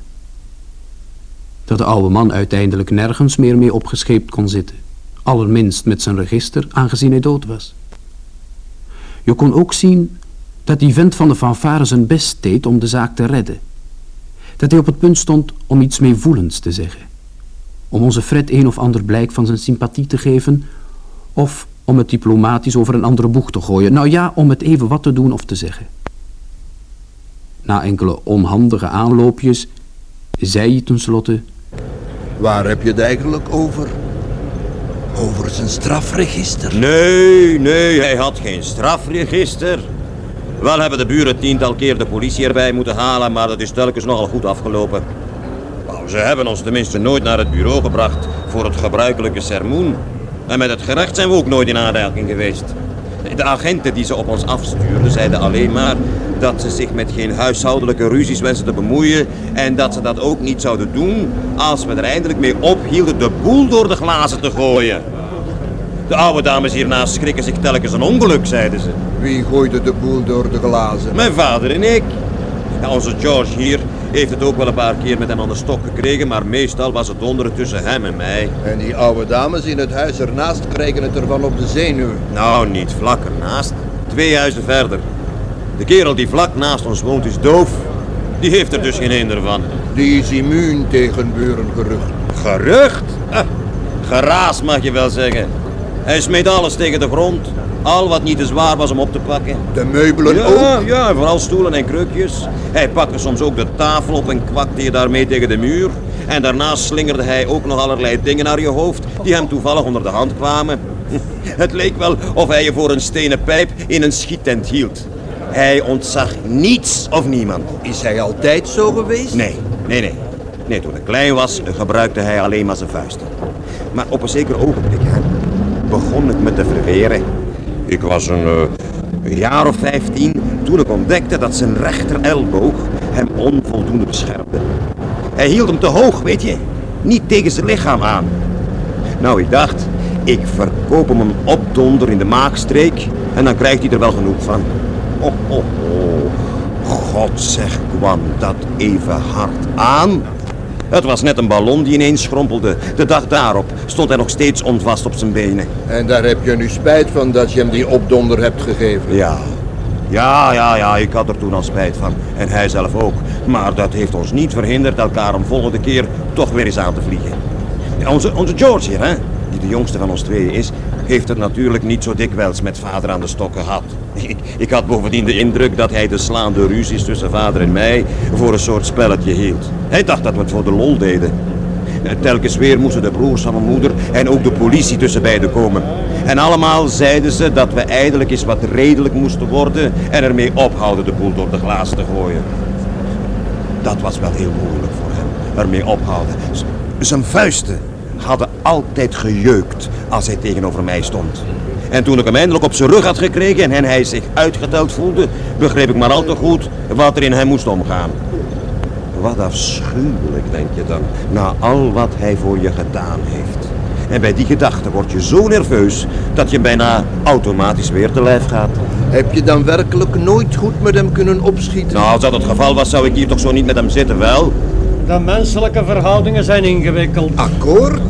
Speaker 2: Dat de oude man uiteindelijk nergens meer mee opgescheept kon zitten, allerminst met zijn register, aangezien hij dood was. Je kon ook zien dat die vent van de fanfare zijn best deed om de zaak te redden. Dat hij op het punt stond om iets meevoelends te zeggen. Om onze Fred een of ander blijk van zijn sympathie te geven, of om het diplomatisch over een andere boeg te gooien. Nou ja, om het even wat te doen of te zeggen. Na enkele onhandige aanloopjes zei hij tenslotte...
Speaker 11: Waar heb je het eigenlijk over? Over zijn strafregister.
Speaker 4: Nee, nee, hij had geen strafregister. Wel hebben de buren tiental keer de politie erbij moeten halen, maar dat is telkens nogal goed afgelopen. Nou, ze hebben ons tenminste nooit naar het bureau gebracht voor het gebruikelijke sermoen. En met het gerecht zijn we ook nooit in aanraking geweest. De agenten die ze op ons afstuurden zeiden alleen maar dat ze zich met geen huishoudelijke ruzies wensen te bemoeien en dat ze dat ook niet zouden doen als we er eindelijk mee ophielden de boel door de glazen te gooien. De oude dames hiernaast schrikken zich telkens een ongeluk, zeiden ze.
Speaker 11: Wie gooide de boel door de glazen?
Speaker 4: Mijn vader en ik. Ja, onze George hier heeft het ook wel een paar keer met hem aan de stok gekregen, maar meestal was het donderen tussen hem en mij.
Speaker 11: En die oude dames in het huis ernaast krijgen het ervan op de zenuw.
Speaker 4: Nou, niet vlak ernaast. Twee huizen verder. De kerel die vlak naast ons woont is doof. Die heeft er dus geen een ervan.
Speaker 11: Die is immuun tegen burengerucht.
Speaker 4: Gerucht? Ah, Geraasd mag je wel zeggen. Hij smeet alles tegen de grond. Al wat niet te zwaar was om op te pakken.
Speaker 11: De meubelen
Speaker 4: Ja,
Speaker 11: ook?
Speaker 4: ja, vooral stoelen en krukjes. Hij pakte soms ook de tafel op en kwakte je daarmee tegen de muur. En daarnaast slingerde hij ook nog allerlei dingen naar je hoofd die hem toevallig onder de hand kwamen. Het leek wel of hij je voor een stenen pijp in een schiettent hield. Hij ontzag niets of niemand.
Speaker 11: Is hij altijd zo geweest?
Speaker 4: Nee, nee, nee. Nee, toen ik klein was, gebruikte hij alleen maar zijn vuisten. Maar op een zeker ogenblik hè, begon ik me te verweren. Ik was een, eh, jaar of vijftien toen ik ontdekte dat zijn rechter elleboog hem onvoldoende beschermde. Hij hield hem te hoog, weet je. Niet tegen zijn lichaam aan. Nou, ik dacht, ik verkoop hem een opdonder in de maagstreek en dan krijgt hij er wel genoeg van. Oh, oh, oh. God zeg, kwam dat even hard aan. Het was net een ballon die ineens schrompelde. De dag daarop stond hij nog steeds onvast op zijn benen.
Speaker 11: En daar heb je nu spijt van dat je hem die opdonder hebt gegeven?
Speaker 4: Ja. Ja, ja, ja, ik had er toen al spijt van. En hij zelf ook. Maar dat heeft ons niet verhinderd elkaar een volgende keer toch weer eens aan te vliegen. Onze, onze George hier, hè, die de jongste van ons tweeën is, heeft het natuurlijk niet zo dikwijls met vader aan de stok gehad. Ik, ik had bovendien de indruk dat hij de slaande ruzies tussen vader en mij voor een soort spelletje hield. Hij dacht dat we het voor de lol deden. Eh, Telkens weer moesten de broers van mijn moeder en ook de politie tussen beiden komen. En allemaal zeiden ze dat we eindelijk eens wat redelijk moesten worden en ermee ophouden de boel door de glaas te gooien. Dat was wel heel moeilijk voor hem, ermee ophouden. Zijn vuisten hadden altijd gejeukt als hij tegenover mij stond. En toen ik hem eindelijk op zijn rug had gekregen en hij zich uitgeteld voelde, begreep ik maar al te goed wat er in hem moest omgaan. Wat afschuwelijk, denk je dan, na al wat hij voor je gedaan heeft. En bij die gedachte word je zo nerveus dat je bijna automatisch weer te lijf gaat.
Speaker 11: Heb je dan werkelijk nooit goed met hem kunnen opschieten?
Speaker 4: Nou, als dat het geval was, zou ik hier toch zo niet met hem zitten, wel?
Speaker 13: De menselijke verhoudingen zijn ingewikkeld.
Speaker 11: Akkoord.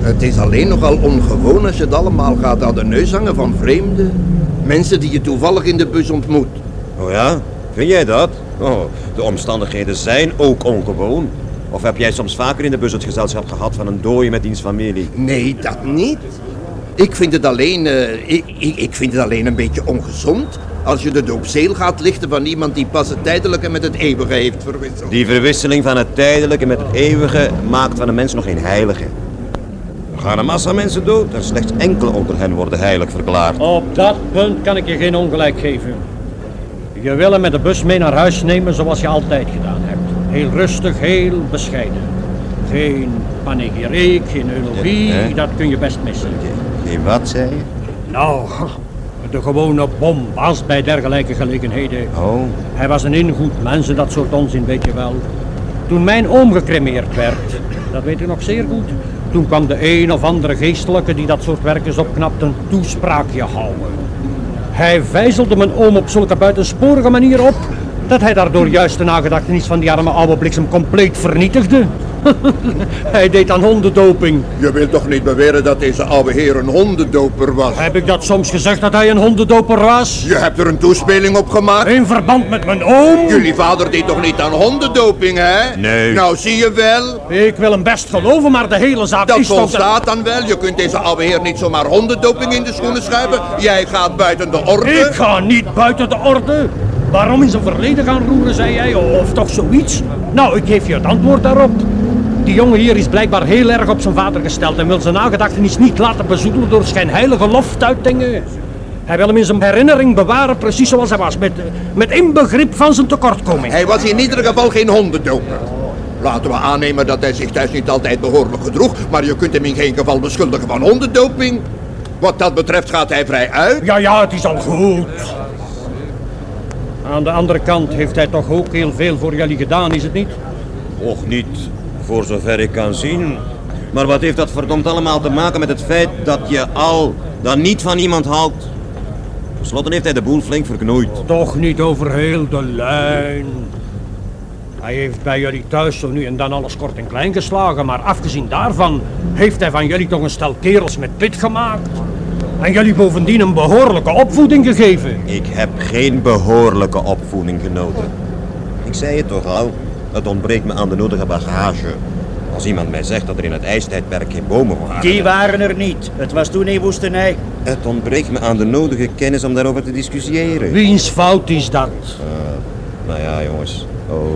Speaker 11: Het is alleen nogal ongewoon als je het allemaal gaat aan de neus hangen van vreemden. Mensen die je toevallig in de bus ontmoet.
Speaker 4: Oh ja? Vind jij dat? Oh, de omstandigheden zijn ook ongewoon. Of heb jij soms vaker in de bus het gezelschap gehad van een dooie met diens familie?
Speaker 11: Nee, dat niet. Ik vind het alleen, eh, ik, ik, ik vind het alleen een beetje ongezond als je de doopzeel gaat lichten van iemand die pas het tijdelijke met het eeuwige heeft verwisseld.
Speaker 4: Die verwisseling van het tijdelijke met het eeuwige maakt van een mens nog geen heilige. Er gaan een massa mensen dood en slechts enkele onder hen worden heilig verklaard.
Speaker 13: Op dat punt kan ik je geen ongelijk geven. Je wil hem met de bus mee naar huis nemen zoals je altijd gedaan hebt. Heel rustig, heel bescheiden. Geen panegyriek, geen eulogie,
Speaker 4: Ja,
Speaker 13: dat kun je best missen.
Speaker 4: Geen wat, zei je?
Speaker 13: Nou, de gewone bombast bij dergelijke gelegenheden.
Speaker 4: Oh.
Speaker 13: Hij was een ingoed mens en dat soort onzin, weet je wel. Toen mijn oom gecremeerd werd, dat weet ik nog zeer goed. Toen kwam de een of andere geestelijke die dat soort werkers opknapt een toespraakje houden. Hij vijzelde mijn oom op zulke buitensporige manier op, dat hij daardoor juist de nagedachtenis van die arme oude bliksem compleet vernietigde. hij deed aan hondendoping.
Speaker 11: Je wilt toch niet beweren dat deze oude heer een hondendoper was?
Speaker 13: Heb ik dat soms gezegd dat hij een hondendoper was?
Speaker 11: Je hebt er een toespeling op gemaakt?
Speaker 13: In verband met mijn oom?
Speaker 11: Jullie vader deed toch niet aan hondendoping, hè?
Speaker 4: Nee.
Speaker 11: Nou, zie je wel.
Speaker 13: Ik wil hem best geloven, maar de hele zaak
Speaker 11: Dat
Speaker 13: is toch...
Speaker 11: volstaat dan wel. Je kunt deze oude heer niet zomaar hondendoping in de schoenen schuiven. Jij gaat buiten de orde.
Speaker 13: Ik ga niet buiten de orde. Waarom in zijn verleden gaan roeren, zei jij, of toch zoiets? Nou, ik geef je het antwoord daarop. Die jongen hier is blijkbaar heel erg op zijn vader gesteld en wil zijn nagedachtenis niet laten bezoedelen door schijnheilige loftuitingen. Hij wil hem in zijn herinnering bewaren, precies zoals hij was, met, met inbegrip van zijn tekortkoming.
Speaker 11: Hij was in ieder geval geen hondendoper. Laten we aannemen dat hij zich thuis niet altijd behoorlijk gedroeg, maar je kunt hem in geen geval beschuldigen van hondendoping. Wat dat betreft gaat hij vrij uit.
Speaker 13: Ja, ja, het is al goed. Aan de andere kant heeft hij toch ook heel veel voor jullie gedaan, is het niet?
Speaker 4: Och niet, voor zover ik kan zien. Maar wat heeft dat verdomd allemaal te maken met het feit dat je al dan niet van iemand houdt? Ten slotte heeft hij de boel flink verknoeid.
Speaker 13: Toch niet over heel de lijn. Hij heeft bij jullie thuis zo nu en dan alles kort en klein geslagen, maar afgezien daarvan heeft hij van jullie toch een stel kerels met pit gemaakt. En jullie bovendien een behoorlijke opvoeding gegeven.
Speaker 4: Ik heb geen behoorlijke opvoeding genoten. Ik zei het toch al, het ontbreekt me aan de nodige bagage. Als iemand mij zegt dat er in het ijstijdperk geen bomen waren...
Speaker 12: Die waren er niet. Het was toen een woestenij.
Speaker 4: Het ontbreekt me aan de nodige kennis om daarover te discussiëren.
Speaker 13: Wiens fout is dat?
Speaker 4: nou ja, jongens. Oh,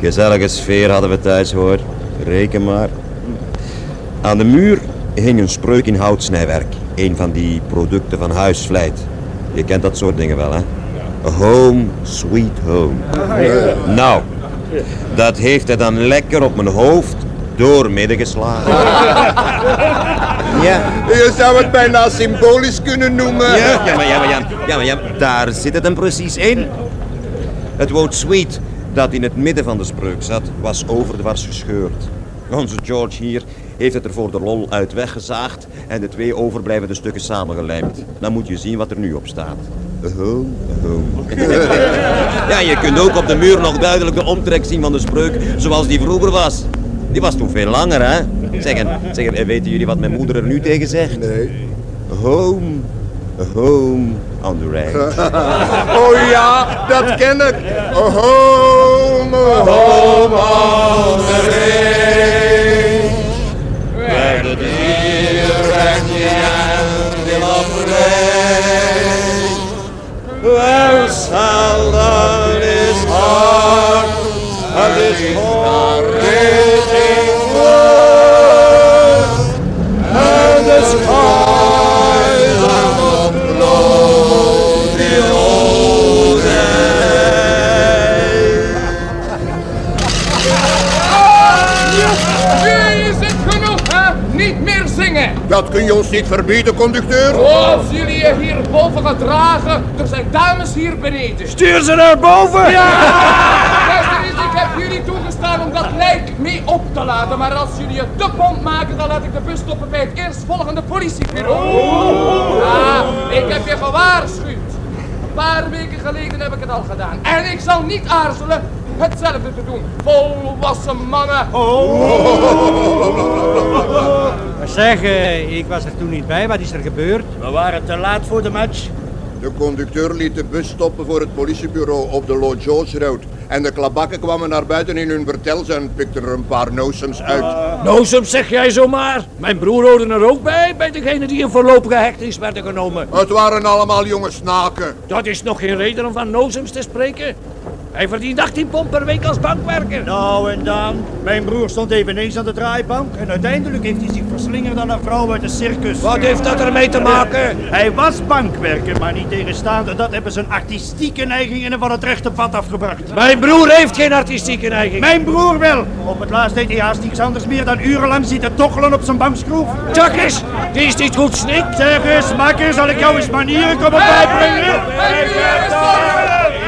Speaker 4: gezellige sfeer hadden we thuis, hoor. Reken maar. Aan de muur hing een spreuk in houtsnijwerk. Een van die producten van huisvlijt. Je kent dat soort dingen wel, hè? Home, sweet home. Nou, dat heeft hij dan lekker op mijn hoofd doormidden geslagen.
Speaker 11: Ja. Je zou het bijna symbolisch kunnen noemen.
Speaker 4: Ja, ja, maar, ja, maar, ja, ja, maar ja, daar zit het hem precies in. Het woord sweet dat in het midden van de spreuk zat, was overdwars gescheurd. Onze George hier heeft het er voor de lol uit weggezaagd en de twee overblijvende stukken samengelijmd. Dan moet je zien wat er nu op staat. Home, home. ja, je kunt ook op de muur nog duidelijk de omtrek zien van de spreuk zoals die vroeger was. Die was toen veel langer, hè? Zeggen, zeggen, weten jullie wat mijn moeder er nu tegen zegt?
Speaker 11: Nee.
Speaker 4: Home, home on the range.
Speaker 11: oh ja, dat ken ik. Home, home on the range.
Speaker 14: Where shall love his heart and
Speaker 8: his glory?
Speaker 11: Dat kun je ons niet verbieden, conducteur.
Speaker 8: Als jullie je hier boven gaan dragen, er zijn dames hier beneden.
Speaker 14: Stuur ze naar boven!
Speaker 8: Ja! Luister eens, ik heb jullie toegestaan om dat lijk mee op te laden. Maar als jullie het te pond maken, dan laat ik de bus stoppen bij het eerstvolgende politiebureau. Ja, ik heb je gewaarschuwd. Een paar weken geleden heb ik het al gedaan. En ik zal niet aarzelen hetzelfde te doen. Volwassen mannen.
Speaker 13: Zeg, eh, ik was er toen niet bij. Wat is er gebeurd?
Speaker 12: We waren te laat voor de match.
Speaker 11: De conducteur liet de bus stoppen voor het politiebureau op de Lord George Road. En de klabakken kwamen naar buiten in hun vertels en pikten er een paar nosems uit.
Speaker 14: Nozem zeg jij zomaar. Mijn broer hoorde er ook bij, bij degene die in voorlopige hechtenis werden genomen.
Speaker 11: Het waren allemaal jonge snaken.
Speaker 14: Dat is nog geen reden om van nozems te spreken. Hij verdient 18 pond per week als bankwerker.
Speaker 12: Nou en dan. Mijn broer stond eveneens aan de draaibank. En uiteindelijk heeft hij zich verslingerd aan een vrouw uit de circus.
Speaker 14: Wat heeft dat ermee te maken?
Speaker 12: Hij was bankwerker, maar niet tegenstaande dat hebben zijn artistieke neigingen van het rechte pad afgebracht.
Speaker 14: Mijn broer heeft geen artistieke neiging.
Speaker 12: Mijn broer wel. Op het laatst deed hij haast niets anders meer dan urenlang zitten tokkelen op zijn bankschroef.
Speaker 14: Eens, die is niet goed snik.
Speaker 12: Zeg eens, makker, zal ik jou eens manieren komen bijbrengen?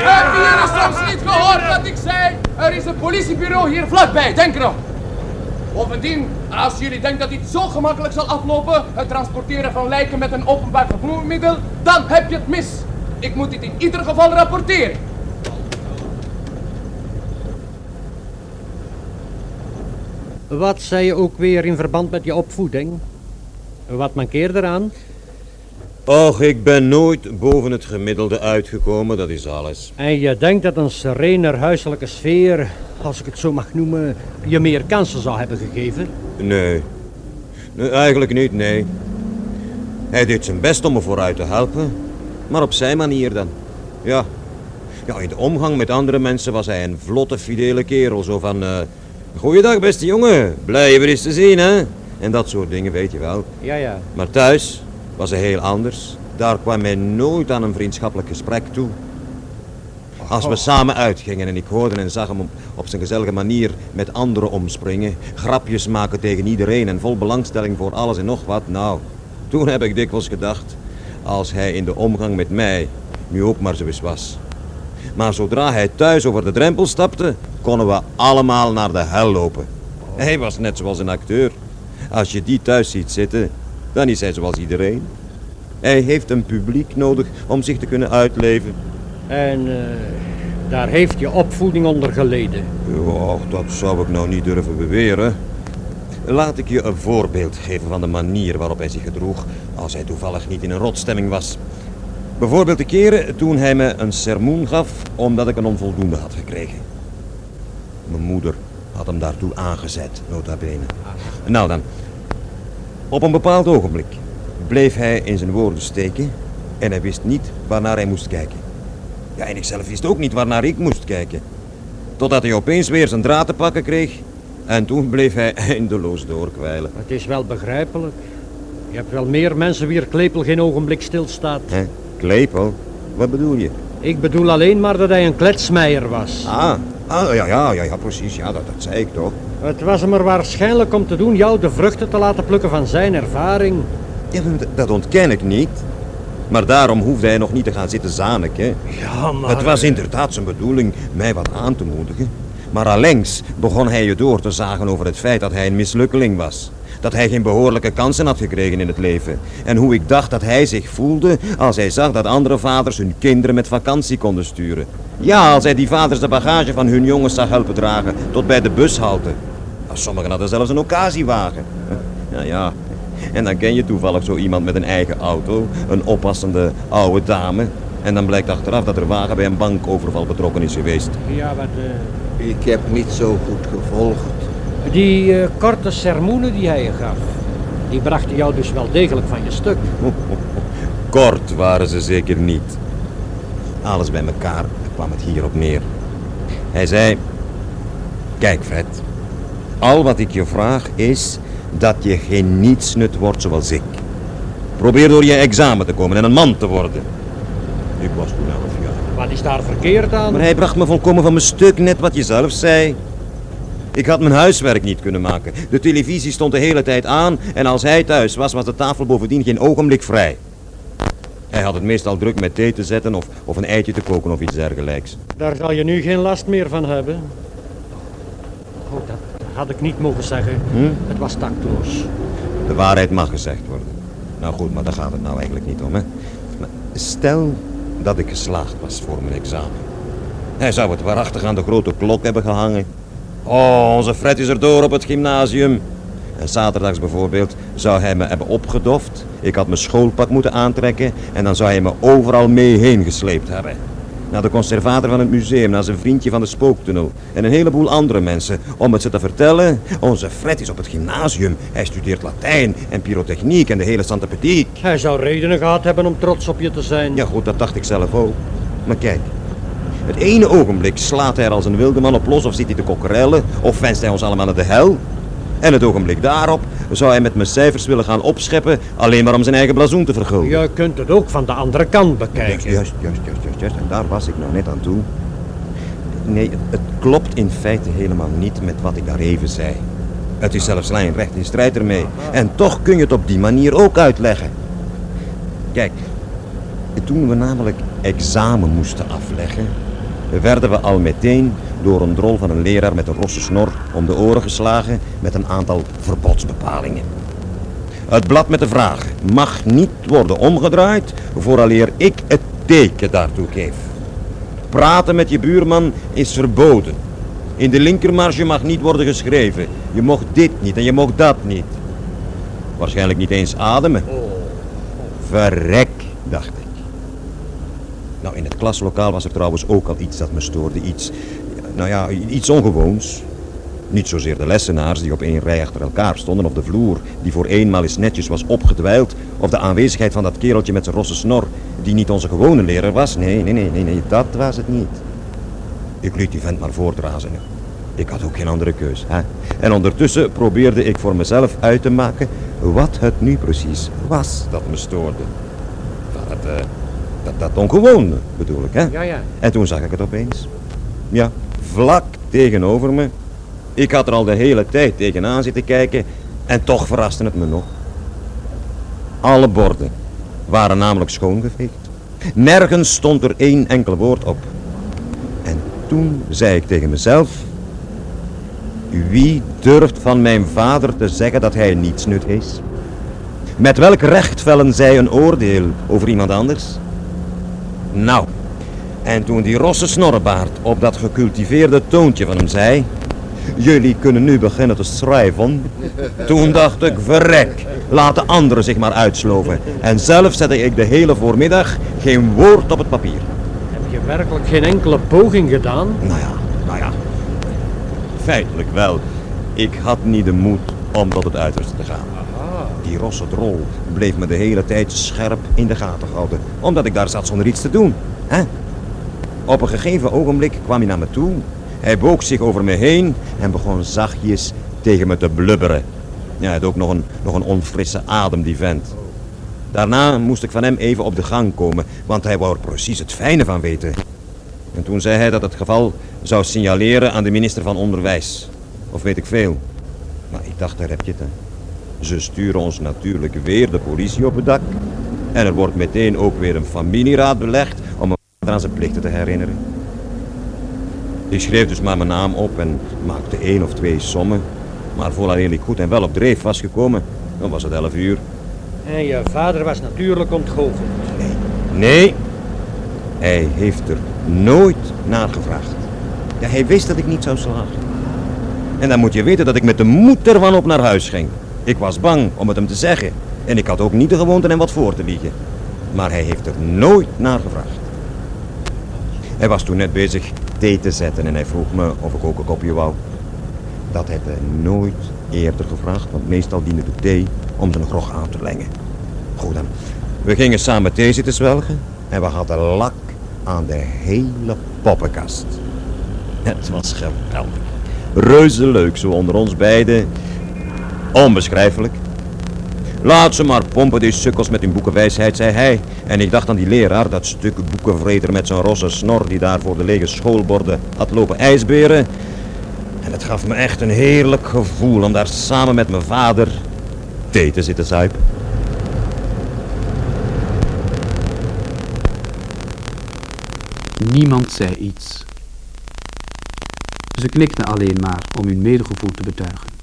Speaker 8: Heb je hier soms niet gehoord wat ik zei? Er is een politiebureau hier vlakbij, denk erop. Bovendien, als jullie denken dat dit zo gemakkelijk zal aflopen, het transporteren van lijken met een openbaar vervoermiddel, dan heb je het mis. Ik moet dit in ieder geval rapporteren.
Speaker 13: Wat zei je ook weer in verband met je opvoeding? Wat mankeert eraan?
Speaker 4: Och, ik ben nooit boven het gemiddelde uitgekomen, dat is alles.
Speaker 13: En je denkt dat een serener huiselijke sfeer, als ik het zo mag noemen, je meer kansen zou hebben gegeven?
Speaker 4: Nee. nee eigenlijk niet, nee. Hij deed zijn best om me vooruit te helpen, maar op zijn manier dan. Ja. Ja, in de omgang met andere mensen was hij een vlotte, fidele kerel. Zo van, eh goeiedag beste jongen, blij je weer eens te zien, hè? En dat soort dingen, weet je wel.
Speaker 13: Ja, ja.
Speaker 4: Maar thuis was hij heel anders. Daar kwam hij nooit aan een vriendschappelijk gesprek toe. Als we samen uitgingen en ik hoorde en zag hem op, op zijn gezellige manier met anderen omspringen, grapjes maken tegen iedereen en vol belangstelling voor alles en nog wat, nou, toen heb ik dikwijls gedacht, als hij in de omgang met mij nu ook maar zo eens was. Maar zodra hij thuis over de drempel stapte, konden we allemaal naar de hel lopen. Hij was net zoals een acteur. Als je die thuis ziet zitten, dan is hij zoals iedereen. Hij heeft een publiek nodig om zich te kunnen uitleven.
Speaker 13: En eh, daar heeft je opvoeding onder geleden.
Speaker 4: Ja, dat zou ik nou niet durven beweren. Laat ik je een voorbeeld geven van de manier waarop hij zich gedroeg als hij toevallig niet in een rotstemming was. Bijvoorbeeld de keren toen hij me een sermoen gaf omdat ik een onvoldoende had gekregen. Mijn moeder had hem daartoe aangezet, nota bene. Nou dan, op een bepaald ogenblik bleef hij in zijn woorden steken en hij wist niet waarnaar hij moest kijken. Ja, en ik zelf wist ook niet waarnaar ik moest kijken. Totdat hij opeens weer zijn draad te pakken kreeg en toen bleef hij eindeloos doorkwijlen.
Speaker 13: Het is wel begrijpelijk. Je hebt wel meer mensen wier klepel geen ogenblik stilstaat.
Speaker 4: Hè? Klepel? Wat bedoel je?
Speaker 13: Ik bedoel alleen maar dat hij een kletsmeijer was.
Speaker 4: Ah, ah ja, ja, ja, ja, precies. Ja, dat, dat zei ik toch.
Speaker 13: Het was hem er waarschijnlijk om te doen jou de vruchten te laten plukken van zijn ervaring.
Speaker 4: Ja, dat- ontken ik niet. Maar daarom hoefde hij nog niet te gaan zitten zaniken.
Speaker 13: Ja, maar...
Speaker 4: Het was inderdaad zijn bedoeling mij wat aan te moedigen. Maar allengs begon hij je door te zagen over het feit dat hij een mislukkeling was. Dat hij geen behoorlijke kansen had gekregen in het leven. En hoe ik dacht dat hij zich voelde als hij zag dat andere vaders hun kinderen met vakantie konden sturen. Ja, als hij die vaders de bagage van hun jongens zag helpen dragen tot bij de bushalte. Sommigen hadden zelfs een occasiewagen. Ja, ja. En dan ken je toevallig zo iemand met een eigen auto, een oppassende oude dame. En dan blijkt achteraf dat er wagen bij een bankoverval betrokken is geweest.
Speaker 13: Ja, wat... eh,
Speaker 11: Ik heb niet zo goed gevolgd.
Speaker 13: Die eh, korte sermoenen die hij je gaf, die brachten jou dus wel degelijk van je stuk.
Speaker 4: Kort waren ze zeker niet. Alles bij elkaar kwam het hierop neer. Hij zei: Kijk, Fred. Al wat ik je vraag is dat je geen nietsnut wordt zoals ik. Probeer door je examen te komen en een man te worden. Ik was toen elf jaar.
Speaker 13: Wat is daar verkeerd aan?
Speaker 4: Maar hij bracht me volkomen van mijn stuk, net wat je zelf zei. Ik had mijn huiswerk niet kunnen maken. De televisie stond de hele tijd aan en als hij thuis was, was de tafel bovendien geen ogenblik vrij. Hij had het meestal druk met thee te zetten of, of een eitje te koken of iets dergelijks.
Speaker 13: Daar zal je nu geen last meer van hebben. Oh, dat had ik niet mogen zeggen.
Speaker 4: Hm?
Speaker 13: Het was tactloos.
Speaker 4: De waarheid mag gezegd worden. Nou goed, maar daar gaat het nou eigenlijk niet om, hè. Maar stel dat ik geslaagd was voor mijn examen. Hij zou het waarachtig aan de grote klok hebben gehangen. Oh, onze Fred is er door op het gymnasium. En zaterdags bijvoorbeeld zou hij me hebben opgedoft. Ik had mijn schoolpak moeten aantrekken en dan zou hij me overal mee heen gesleept hebben. Naar de conservator van het museum, naar zijn vriendje van de spooktunnel en een heleboel andere mensen. Om het ze te vertellen, onze Fred is op het gymnasium. Hij studeert Latijn en pyrotechniek en de hele Santa Petit.
Speaker 13: Hij zou redenen gehad hebben om trots op je te zijn.
Speaker 4: Ja goed, dat dacht ik zelf ook. Maar kijk, het ene ogenblik slaat hij er als een wilde man op los of zit hij te kokkerellen of wenst hij ons allemaal naar de hel. En het ogenblik daarop zou hij met mijn cijfers willen gaan opscheppen alleen maar om zijn eigen blazoen te vergulden.
Speaker 13: Je kunt het ook van de andere kant bekijken.
Speaker 4: Juist, juist, juist, juist, juist. En daar was ik nou net aan toe. Nee, het, het klopt in feite helemaal niet met wat ik daar even zei. Het is zelfs lijnrecht in strijd ermee. En toch kun je het op die manier ook uitleggen. Kijk, toen we namelijk examen moesten afleggen, werden we al meteen door een drol van een leraar met een rosse snor om de oren geslagen met een aantal verbodsbepalingen. Het blad met de vraag mag niet worden omgedraaid vooraleer ik het teken daartoe geef. Praten met je buurman is verboden. In de linkermarge mag niet worden geschreven. Je mocht dit niet en je mocht dat niet. Waarschijnlijk niet eens ademen. Verrek, dacht ik. Nou, in het klaslokaal was er trouwens ook al iets dat me stoorde. Iets, nou ja, iets ongewoons. Niet zozeer de lessenaars die op één rij achter elkaar stonden, of de vloer die voor eenmaal eens netjes was opgedwijld, of de aanwezigheid van dat kereltje met zijn rosse snor, die niet onze gewone leraar was. Nee, nee, nee, nee, nee, dat was het niet. Ik liet die vent maar voortrazen. Ik had ook geen andere keus. Hè? En ondertussen probeerde ik voor mezelf uit te maken wat het nu precies was dat me stoorde. Dat, eh, dat, dat ongewone bedoel ik, hè?
Speaker 13: Ja, ja.
Speaker 4: En toen zag ik het opeens. Ja, vlak tegenover me. Ik had er al de hele tijd tegenaan zitten kijken en toch verraste het me nog. Alle borden waren namelijk schoongeveegd. Nergens stond er één enkel woord op. En toen zei ik tegen mezelf... Wie durft van mijn vader te zeggen dat hij niets nut is? Met welk recht vellen zij een oordeel over iemand anders? Nou, en toen die rosse snorrebaard op dat gecultiveerde toontje van hem zei... Jullie kunnen nu beginnen te schrijven. Toen dacht ik, verrek, laat de anderen zich maar uitsloven. En zelf zette ik de hele voormiddag geen woord op het papier.
Speaker 13: Heb je werkelijk geen enkele poging gedaan?
Speaker 4: Nou ja, nou ja. feitelijk wel. Ik had niet de moed om tot het uiterste te gaan. Die rosse drol bleef me de hele tijd scherp in de gaten houden. Omdat ik daar zat zonder iets te doen. Hè? Op een gegeven ogenblik kwam hij naar me toe. Hij boog zich over me heen en begon zachtjes tegen me te blubberen. Ja, hij had ook nog een, nog een onfrisse adem, die vent. Daarna moest ik van hem even op de gang komen, want hij wou er precies het fijne van weten. En toen zei hij dat het geval zou signaleren aan de minister van Onderwijs. Of weet ik veel. Maar ik dacht, daar heb je het. Ze sturen ons natuurlijk weer de politie op het dak. En er wordt meteen ook weer een familieraad belegd aan zijn plichten te herinneren. Ik schreef dus maar mijn naam op en maakte één of twee sommen. Maar voordat ik goed en wel op dreef was gekomen, dan was het elf uur.
Speaker 13: En je vader was natuurlijk ontgoocheld.
Speaker 4: Nee, hij heeft er nooit naar gevraagd. Ja, hij wist dat ik niet zou slagen. En dan moet je weten dat ik met de moed ervan op naar huis ging. Ik was bang om het hem te zeggen. En ik had ook niet de gewoonte hem wat voor te liegen. Maar hij heeft er nooit naar gevraagd. Hij was toen net bezig thee te zetten en hij vroeg me of ik ook een kopje wou. Dat heeft hij nooit eerder gevraagd, want meestal diende de thee om zijn grog aan te lengen. Goed dan. We gingen samen thee zitten zwelgen en we hadden lak aan de hele poppenkast. Het was geweldig. Reuze leuk zo onder ons beiden. Onbeschrijfelijk. Laat ze maar pompen, die sukkels met hun boekenwijsheid, zei hij. En ik dacht aan die leraar, dat stuk boekenvreter met zijn rosse snor... die daar voor de lege schoolborden had lopen ijsberen. En het gaf me echt een heerlijk gevoel om daar samen met mijn vader thee te zitten zuipen.
Speaker 2: Niemand zei iets. Ze knikten alleen maar om hun medegevoel te betuigen.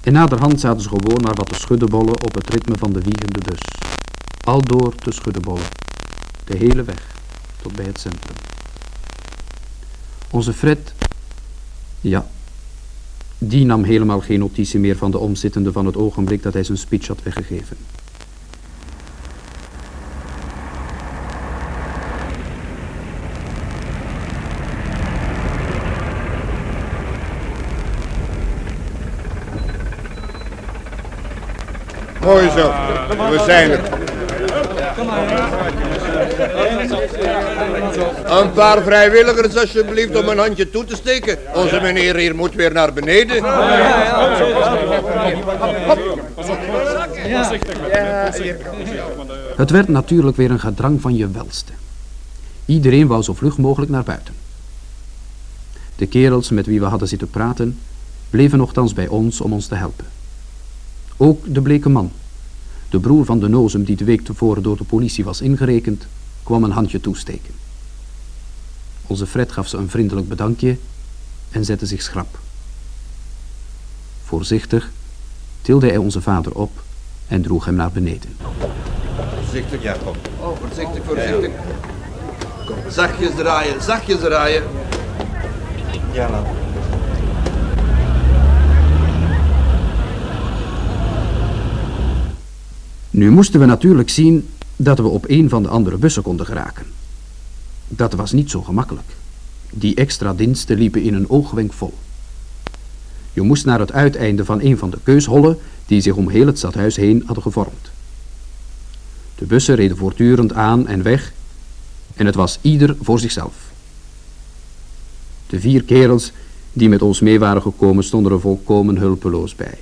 Speaker 2: En naderhand zaten ze gewoon maar wat te schuddenbollen op het ritme van de wiegende bus. Aldoor te schuddenbollen. De hele weg tot bij het centrum. Onze Fred, ja, die nam helemaal geen notitie meer van de omzittende van het ogenblik dat hij zijn speech had weggegeven.
Speaker 11: Mooi zo. We zijn er. Een paar vrijwilligers alsjeblieft om een handje toe te steken. Onze meneer hier moet weer naar beneden.
Speaker 2: Het werd natuurlijk weer een gedrang van je welste. Iedereen wou zo vlug mogelijk naar buiten. De kerels met wie we hadden zitten praten, bleven nogthans bij ons om ons te helpen. Ook de bleke man, de broer van de nozem die de week tevoren door de politie was ingerekend, kwam een handje toesteken. Onze Fred gaf ze een vriendelijk bedankje en zette zich schrap. Voorzichtig tilde hij onze vader op en droeg hem naar beneden.
Speaker 11: Voorzichtig, Jacob. Oh, voorzichtig, voorzichtig. Kom, zachtjes draaien, zachtjes draaien. Ja, nou.
Speaker 2: Nu moesten we natuurlijk zien dat we op een van de andere bussen konden geraken. Dat was niet zo gemakkelijk. Die extra diensten liepen in een oogwenk vol. Je moest naar het uiteinde van een van de keushollen die zich om heel het stadhuis heen hadden gevormd. De bussen reden voortdurend aan en weg en het was ieder voor zichzelf. De vier kerels die met ons mee waren gekomen stonden er volkomen hulpeloos bij.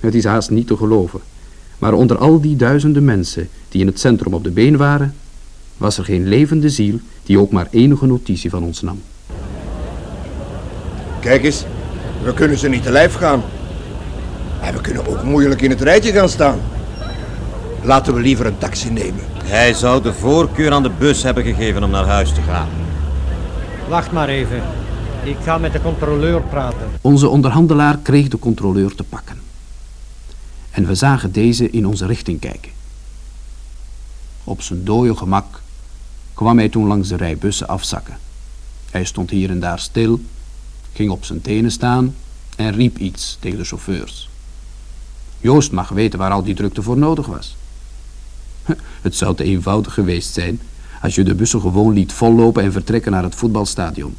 Speaker 2: Het is haast niet te geloven, maar onder al die duizenden mensen die in het centrum op de been waren, was er geen levende ziel die ook maar enige notitie van ons nam.
Speaker 11: Kijk eens, we kunnen ze niet te lijf gaan. En we kunnen ook moeilijk in het rijtje gaan staan. Laten we liever een taxi nemen.
Speaker 4: Hij zou de voorkeur aan de bus hebben gegeven om naar huis te gaan.
Speaker 13: Wacht maar even. Ik ga met de controleur praten.
Speaker 2: Onze onderhandelaar kreeg de controleur te pakken. En we zagen deze in onze richting kijken. Op zijn dode gemak kwam hij toen langs de rij bussen afzakken. Hij stond hier en daar stil, ging op zijn tenen staan en riep iets tegen de chauffeurs. Joost mag weten waar al die drukte voor nodig was. Het zou te eenvoudig geweest zijn als je de bussen gewoon liet vollopen en vertrekken naar het voetbalstadion.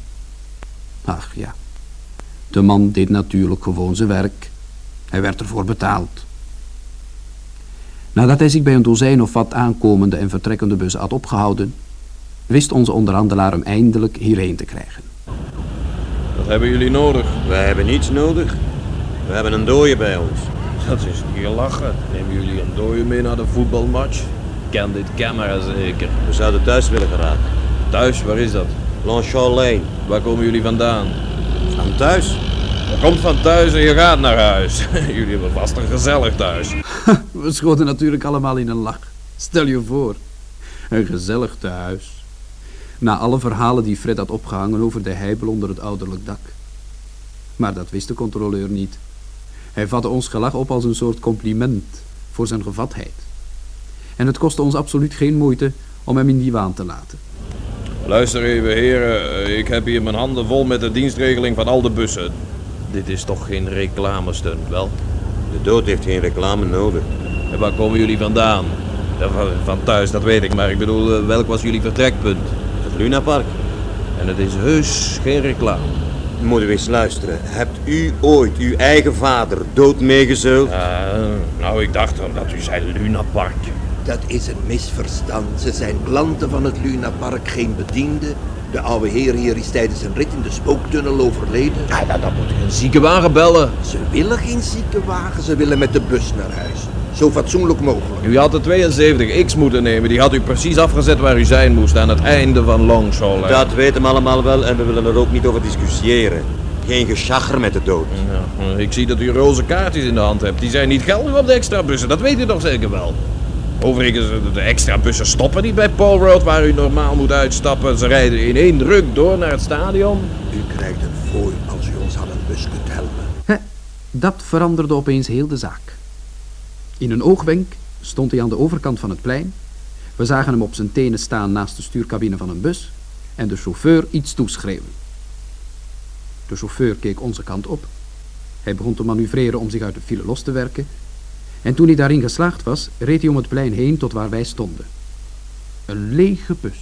Speaker 2: Ach ja, de man deed natuurlijk gewoon zijn werk. Hij werd ervoor betaald. Nadat hij zich bij een dozijn of wat aankomende en vertrekkende bussen had opgehouden, wist onze onderhandelaar hem eindelijk hierheen te krijgen.
Speaker 4: Wat hebben jullie nodig? Wij hebben niets nodig. We hebben een dooie bij ons.
Speaker 14: Dat is hier lachen. Nemen jullie een dode mee naar de voetbalmatch? Ken dit camera zeker.
Speaker 4: We zouden thuis willen geraken.
Speaker 14: Thuis, waar is dat?
Speaker 4: Longchamp Lane.
Speaker 14: Waar komen jullie vandaan?
Speaker 4: Van thuis.
Speaker 14: Je komt van thuis en je gaat naar huis. jullie hebben vast een gezellig thuis.
Speaker 2: We schoten natuurlijk allemaal in een lach. Stel je voor, een gezellig thuis. Na alle verhalen die Fred had opgehangen over de heibel onder het ouderlijk dak. Maar dat wist de controleur niet. Hij vatte ons gelach op als een soort compliment voor zijn gevatheid. En het kostte ons absoluut geen moeite om hem in die waan te laten.
Speaker 14: Luister even, heren. Ik heb hier mijn handen vol met de dienstregeling van al de bussen. Dit is toch geen reclamestunt, wel?
Speaker 4: De dood heeft geen reclame nodig.
Speaker 14: En waar komen jullie vandaan? Van, van thuis, dat weet ik, maar ik bedoel, eh, welk was jullie vertrekpunt?
Speaker 4: Het Lunapark.
Speaker 14: En het is heus geen reclame.
Speaker 4: Moet u eens luisteren. Hebt u ooit uw eigen vader dood meegezeuld?
Speaker 14: Ja, nou, ik dacht dat u zei Lunapark.
Speaker 15: Dat is een misverstand. Ze zijn klanten van het Lunapark, geen bedienden. De oude heer hier is tijdens een rit in de spooktunnel overleden.
Speaker 14: Ja, dan, dan moet je een ziekenwagen bellen.
Speaker 15: Ze willen geen ziekenwagen, ze willen met de bus naar huis. Zo fatsoenlijk mogelijk.
Speaker 14: U had de 72X moeten nemen. Die had u precies afgezet waar u zijn moest, aan het einde van Longshore.
Speaker 4: Dat weten we allemaal wel en we willen er ook niet over discussiëren. Geen geschagger met de dood.
Speaker 14: Ja, ik zie dat u roze kaartjes in de hand hebt. Die zijn niet geldig op de extra bussen, dat weet u toch zeker wel? Overigens, de extra bussen stoppen niet bij Paul Road waar u normaal moet uitstappen. Ze rijden in één ruk door naar het stadion.
Speaker 15: U krijgt een fooi als u ons aan een bus kunt helpen.
Speaker 2: He, dat veranderde opeens heel de zaak. In een oogwenk stond hij aan de overkant van het plein. We zagen hem op zijn tenen staan naast de stuurcabine van een bus en de chauffeur iets toeschreeuwen. De chauffeur keek onze kant op. Hij begon te manoeuvreren om zich uit de file los te werken. En toen hij daarin geslaagd was, reed hij om het plein heen tot waar wij stonden. Een lege bus.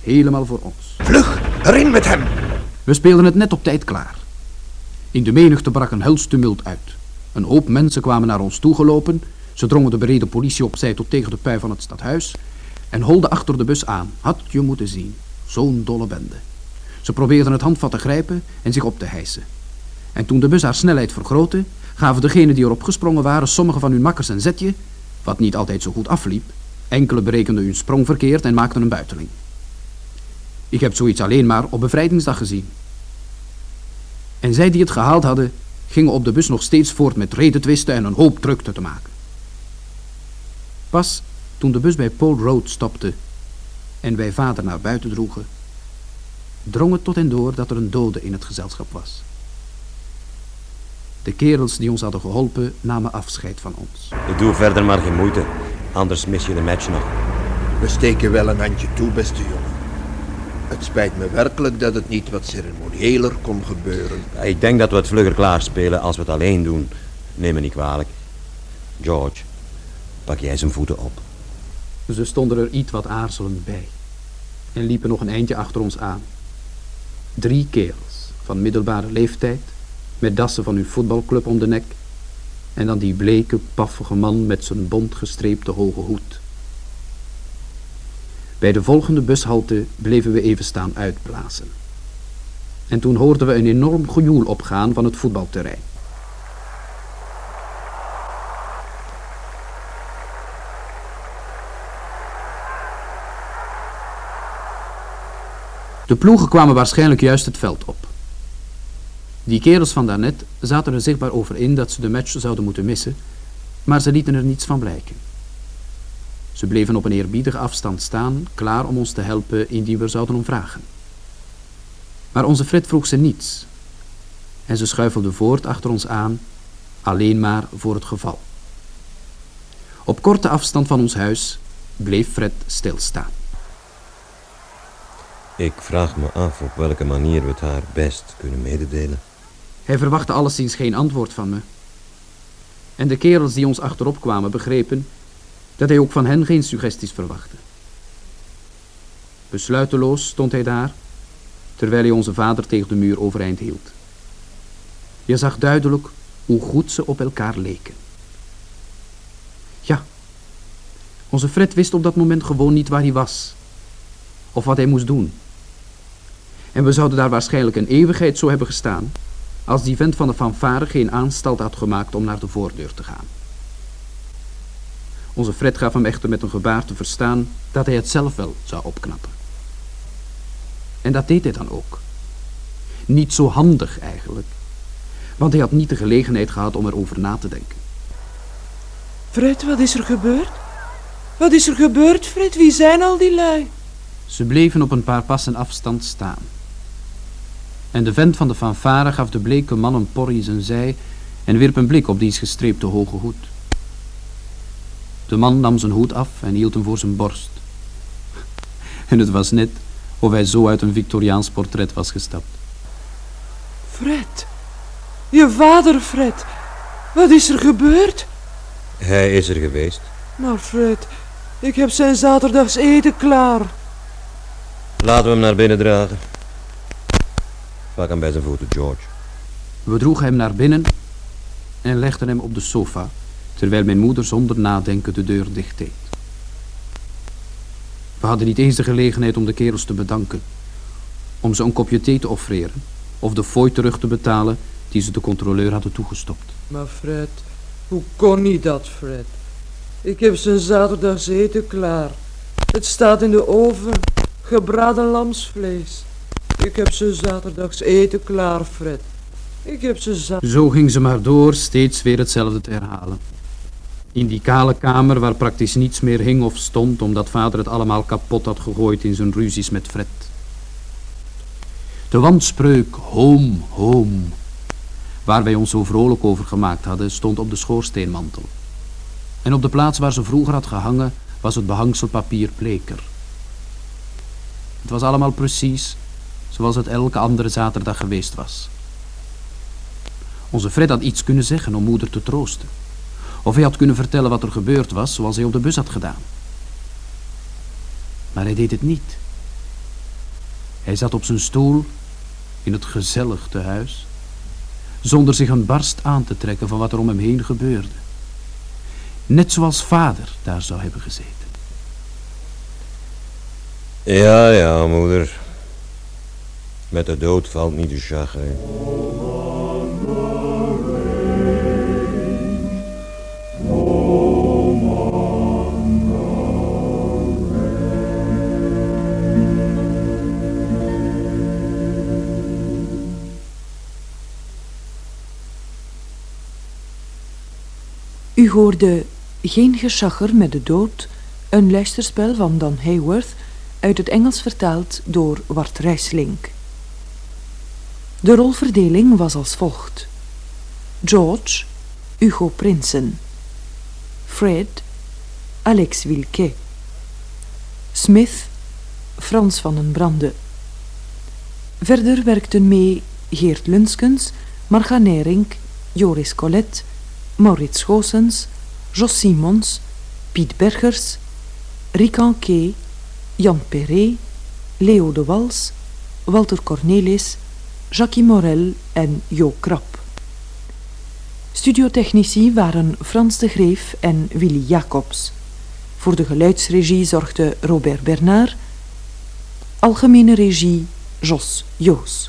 Speaker 2: Helemaal voor ons.
Speaker 15: Vlug, erin met hem!
Speaker 2: We speelden het net op tijd klaar. In de menigte brak een tumult uit. Een hoop mensen kwamen naar ons toegelopen. Ze drongen de bereden politie opzij tot tegen de pui van het stadhuis en holden achter de bus aan. Had je moeten zien. Zo'n dolle bende. Ze probeerden het handvat te grijpen en zich op te hijsen. En toen de bus haar snelheid vergrootte, gaven degenen die erop gesprongen waren sommige van hun makkers een zetje, wat niet altijd zo goed afliep. Enkele berekenden hun sprong verkeerd en maakten een buiteling. Ik heb zoiets alleen maar op bevrijdingsdag gezien. En zij die het gehaald hadden, gingen op de bus nog steeds voort met redetwisten en een hoop drukte te maken. Pas toen de bus bij Paul Road stopte en wij vader naar buiten droegen, drong het tot hen door dat er een dode in het gezelschap was. De kerels die ons hadden geholpen namen afscheid van ons.
Speaker 4: Ik doe verder maar geen moeite, anders mis je de match nog.
Speaker 15: We steken wel een handje toe, beste jongen. Het spijt me werkelijk dat het niet wat ceremonieeler kon gebeuren.
Speaker 4: Ik denk dat we het vlugger klaarspelen als we het alleen doen. Neem me niet kwalijk. George, pak jij zijn voeten op.
Speaker 2: Ze stonden er iets wat aarzelend bij en liepen nog een eindje achter ons aan. Drie kerels van middelbare leeftijd, met dassen van hun voetbalclub om de nek, en dan die bleke, paffige man met zijn bont gestreepte hoge hoed. Bij de volgende bushalte bleven we even staan uitblazen. En toen hoorden we een enorm gejoel opgaan van het voetbalterrein. De ploegen kwamen waarschijnlijk juist het veld op. Die kerels van daarnet zaten er zichtbaar over in dat ze de match zouden moeten missen, maar ze lieten er niets van blijken. Ze bleven op een eerbiedige afstand staan, klaar om ons te helpen indien we er zouden om vragen. Maar onze Fred vroeg ze niets. En ze schuifelden voort achter ons aan, alleen maar voor het geval. Op korte afstand van ons huis bleef Fred stilstaan.
Speaker 4: Ik vraag me af op welke manier we het haar best kunnen mededelen.
Speaker 2: Hij verwachtte alleszins geen antwoord van me. En de kerels die ons achterop kwamen begrepen dat hij ook van hen geen suggesties verwachtte. Besluiteloos stond hij daar, terwijl hij onze vader tegen de muur overeind hield. Je zag duidelijk hoe goed ze op elkaar leken. Ja, onze Fred wist op dat moment gewoon niet waar hij was. Of wat hij moest doen. En we zouden daar waarschijnlijk een eeuwigheid zo hebben gestaan... als die vent van de fanfare geen aanstalt had gemaakt om naar de voordeur te gaan. Onze Fred gaf hem echter met een gebaar te verstaan dat hij het zelf wel zou opknappen. En dat deed hij dan ook. Niet zo handig eigenlijk, want hij had niet de gelegenheid gehad om erover na te denken.
Speaker 5: Fred, wat is er gebeurd? Wat is er gebeurd, Fred? Wie zijn al die lui?
Speaker 2: Ze bleven op een paar passen afstand staan. En de vent van de fanfare gaf de bleke man een porrie zijn zij en wierp een blik op diens gestreepte hoge hoed. De man nam zijn hoed af en hield hem voor zijn borst. En het was net of hij zo uit een Victoriaans portret was gestapt.
Speaker 5: Fred, je vader, Fred. Wat is er gebeurd?
Speaker 4: Hij is er geweest.
Speaker 5: Maar Fred, ik heb zijn zaterdags eten klaar.
Speaker 4: Laten we hem naar binnen dragen. Pak hem bij zijn voeten, George.
Speaker 2: We droegen hem naar binnen en legden hem op de sofa, terwijl mijn moeder zonder nadenken de deur dicht deed. We hadden niet eens de gelegenheid om de kerels te bedanken, om ze een kopje thee te offreren of de fooi terug te betalen die ze de controleur hadden toegestopt.
Speaker 5: Maar Fred, hoe kon niet dat, Fred? Ik heb zijn zaterdags eten klaar. Het staat in de oven, gebraden lamsvlees. Ik heb zijn zaterdags eten klaar, Fred. Ik heb ze za
Speaker 2: Zo ging ze maar door, steeds weer hetzelfde te herhalen. In die kale kamer waar praktisch niets meer hing of stond... omdat vader het allemaal kapot had gegooid in zijn ruzies met Fred. De wandspreuk Home, Home... waar wij ons zo vrolijk over gemaakt hadden... stond op de schoorsteenmantel. En op de plaats waar ze vroeger had gehangen... was het behangselpapier bleker. Het was allemaal precies zoals het elke andere zaterdag geweest was. Onze Fred had iets kunnen zeggen om moeder te troosten. Of hij had kunnen vertellen wat er gebeurd was zoals hij op de bus had gedaan. Maar hij deed het niet. Hij zat op zijn stoel in het gezellig tehuis, zonder zich een barst aan te trekken van wat er om hem heen gebeurde. Net zoals vader daar zou hebben gezeten.
Speaker 4: Ja, ja, moeder. Met de dood valt niet de.
Speaker 1: U hoorde Geen geschagger met de dood, een luisterspel van Dan Hayworth, uit het Engels vertaald door Wart Rijslink. De rolverdeling was als volgt. George, Hugo Prinsen. Fred, Alex Wilke. Smith, Frans van den Brande. Verder werkten mee Geert Lunskens, Marga Nering, Joris Collet, Maurits Goossens, Jos Simons, Piet Bergers, Rick Anquet, Jan Perret, Leo de Wals, Walter Cornelis, Jackie Morel en Jo Krap. Studiotechnici waren Frans de Greef en Willy Jacobs. Voor de geluidsregie zorgde Robert Bernard. Algemene regie Jos Joos.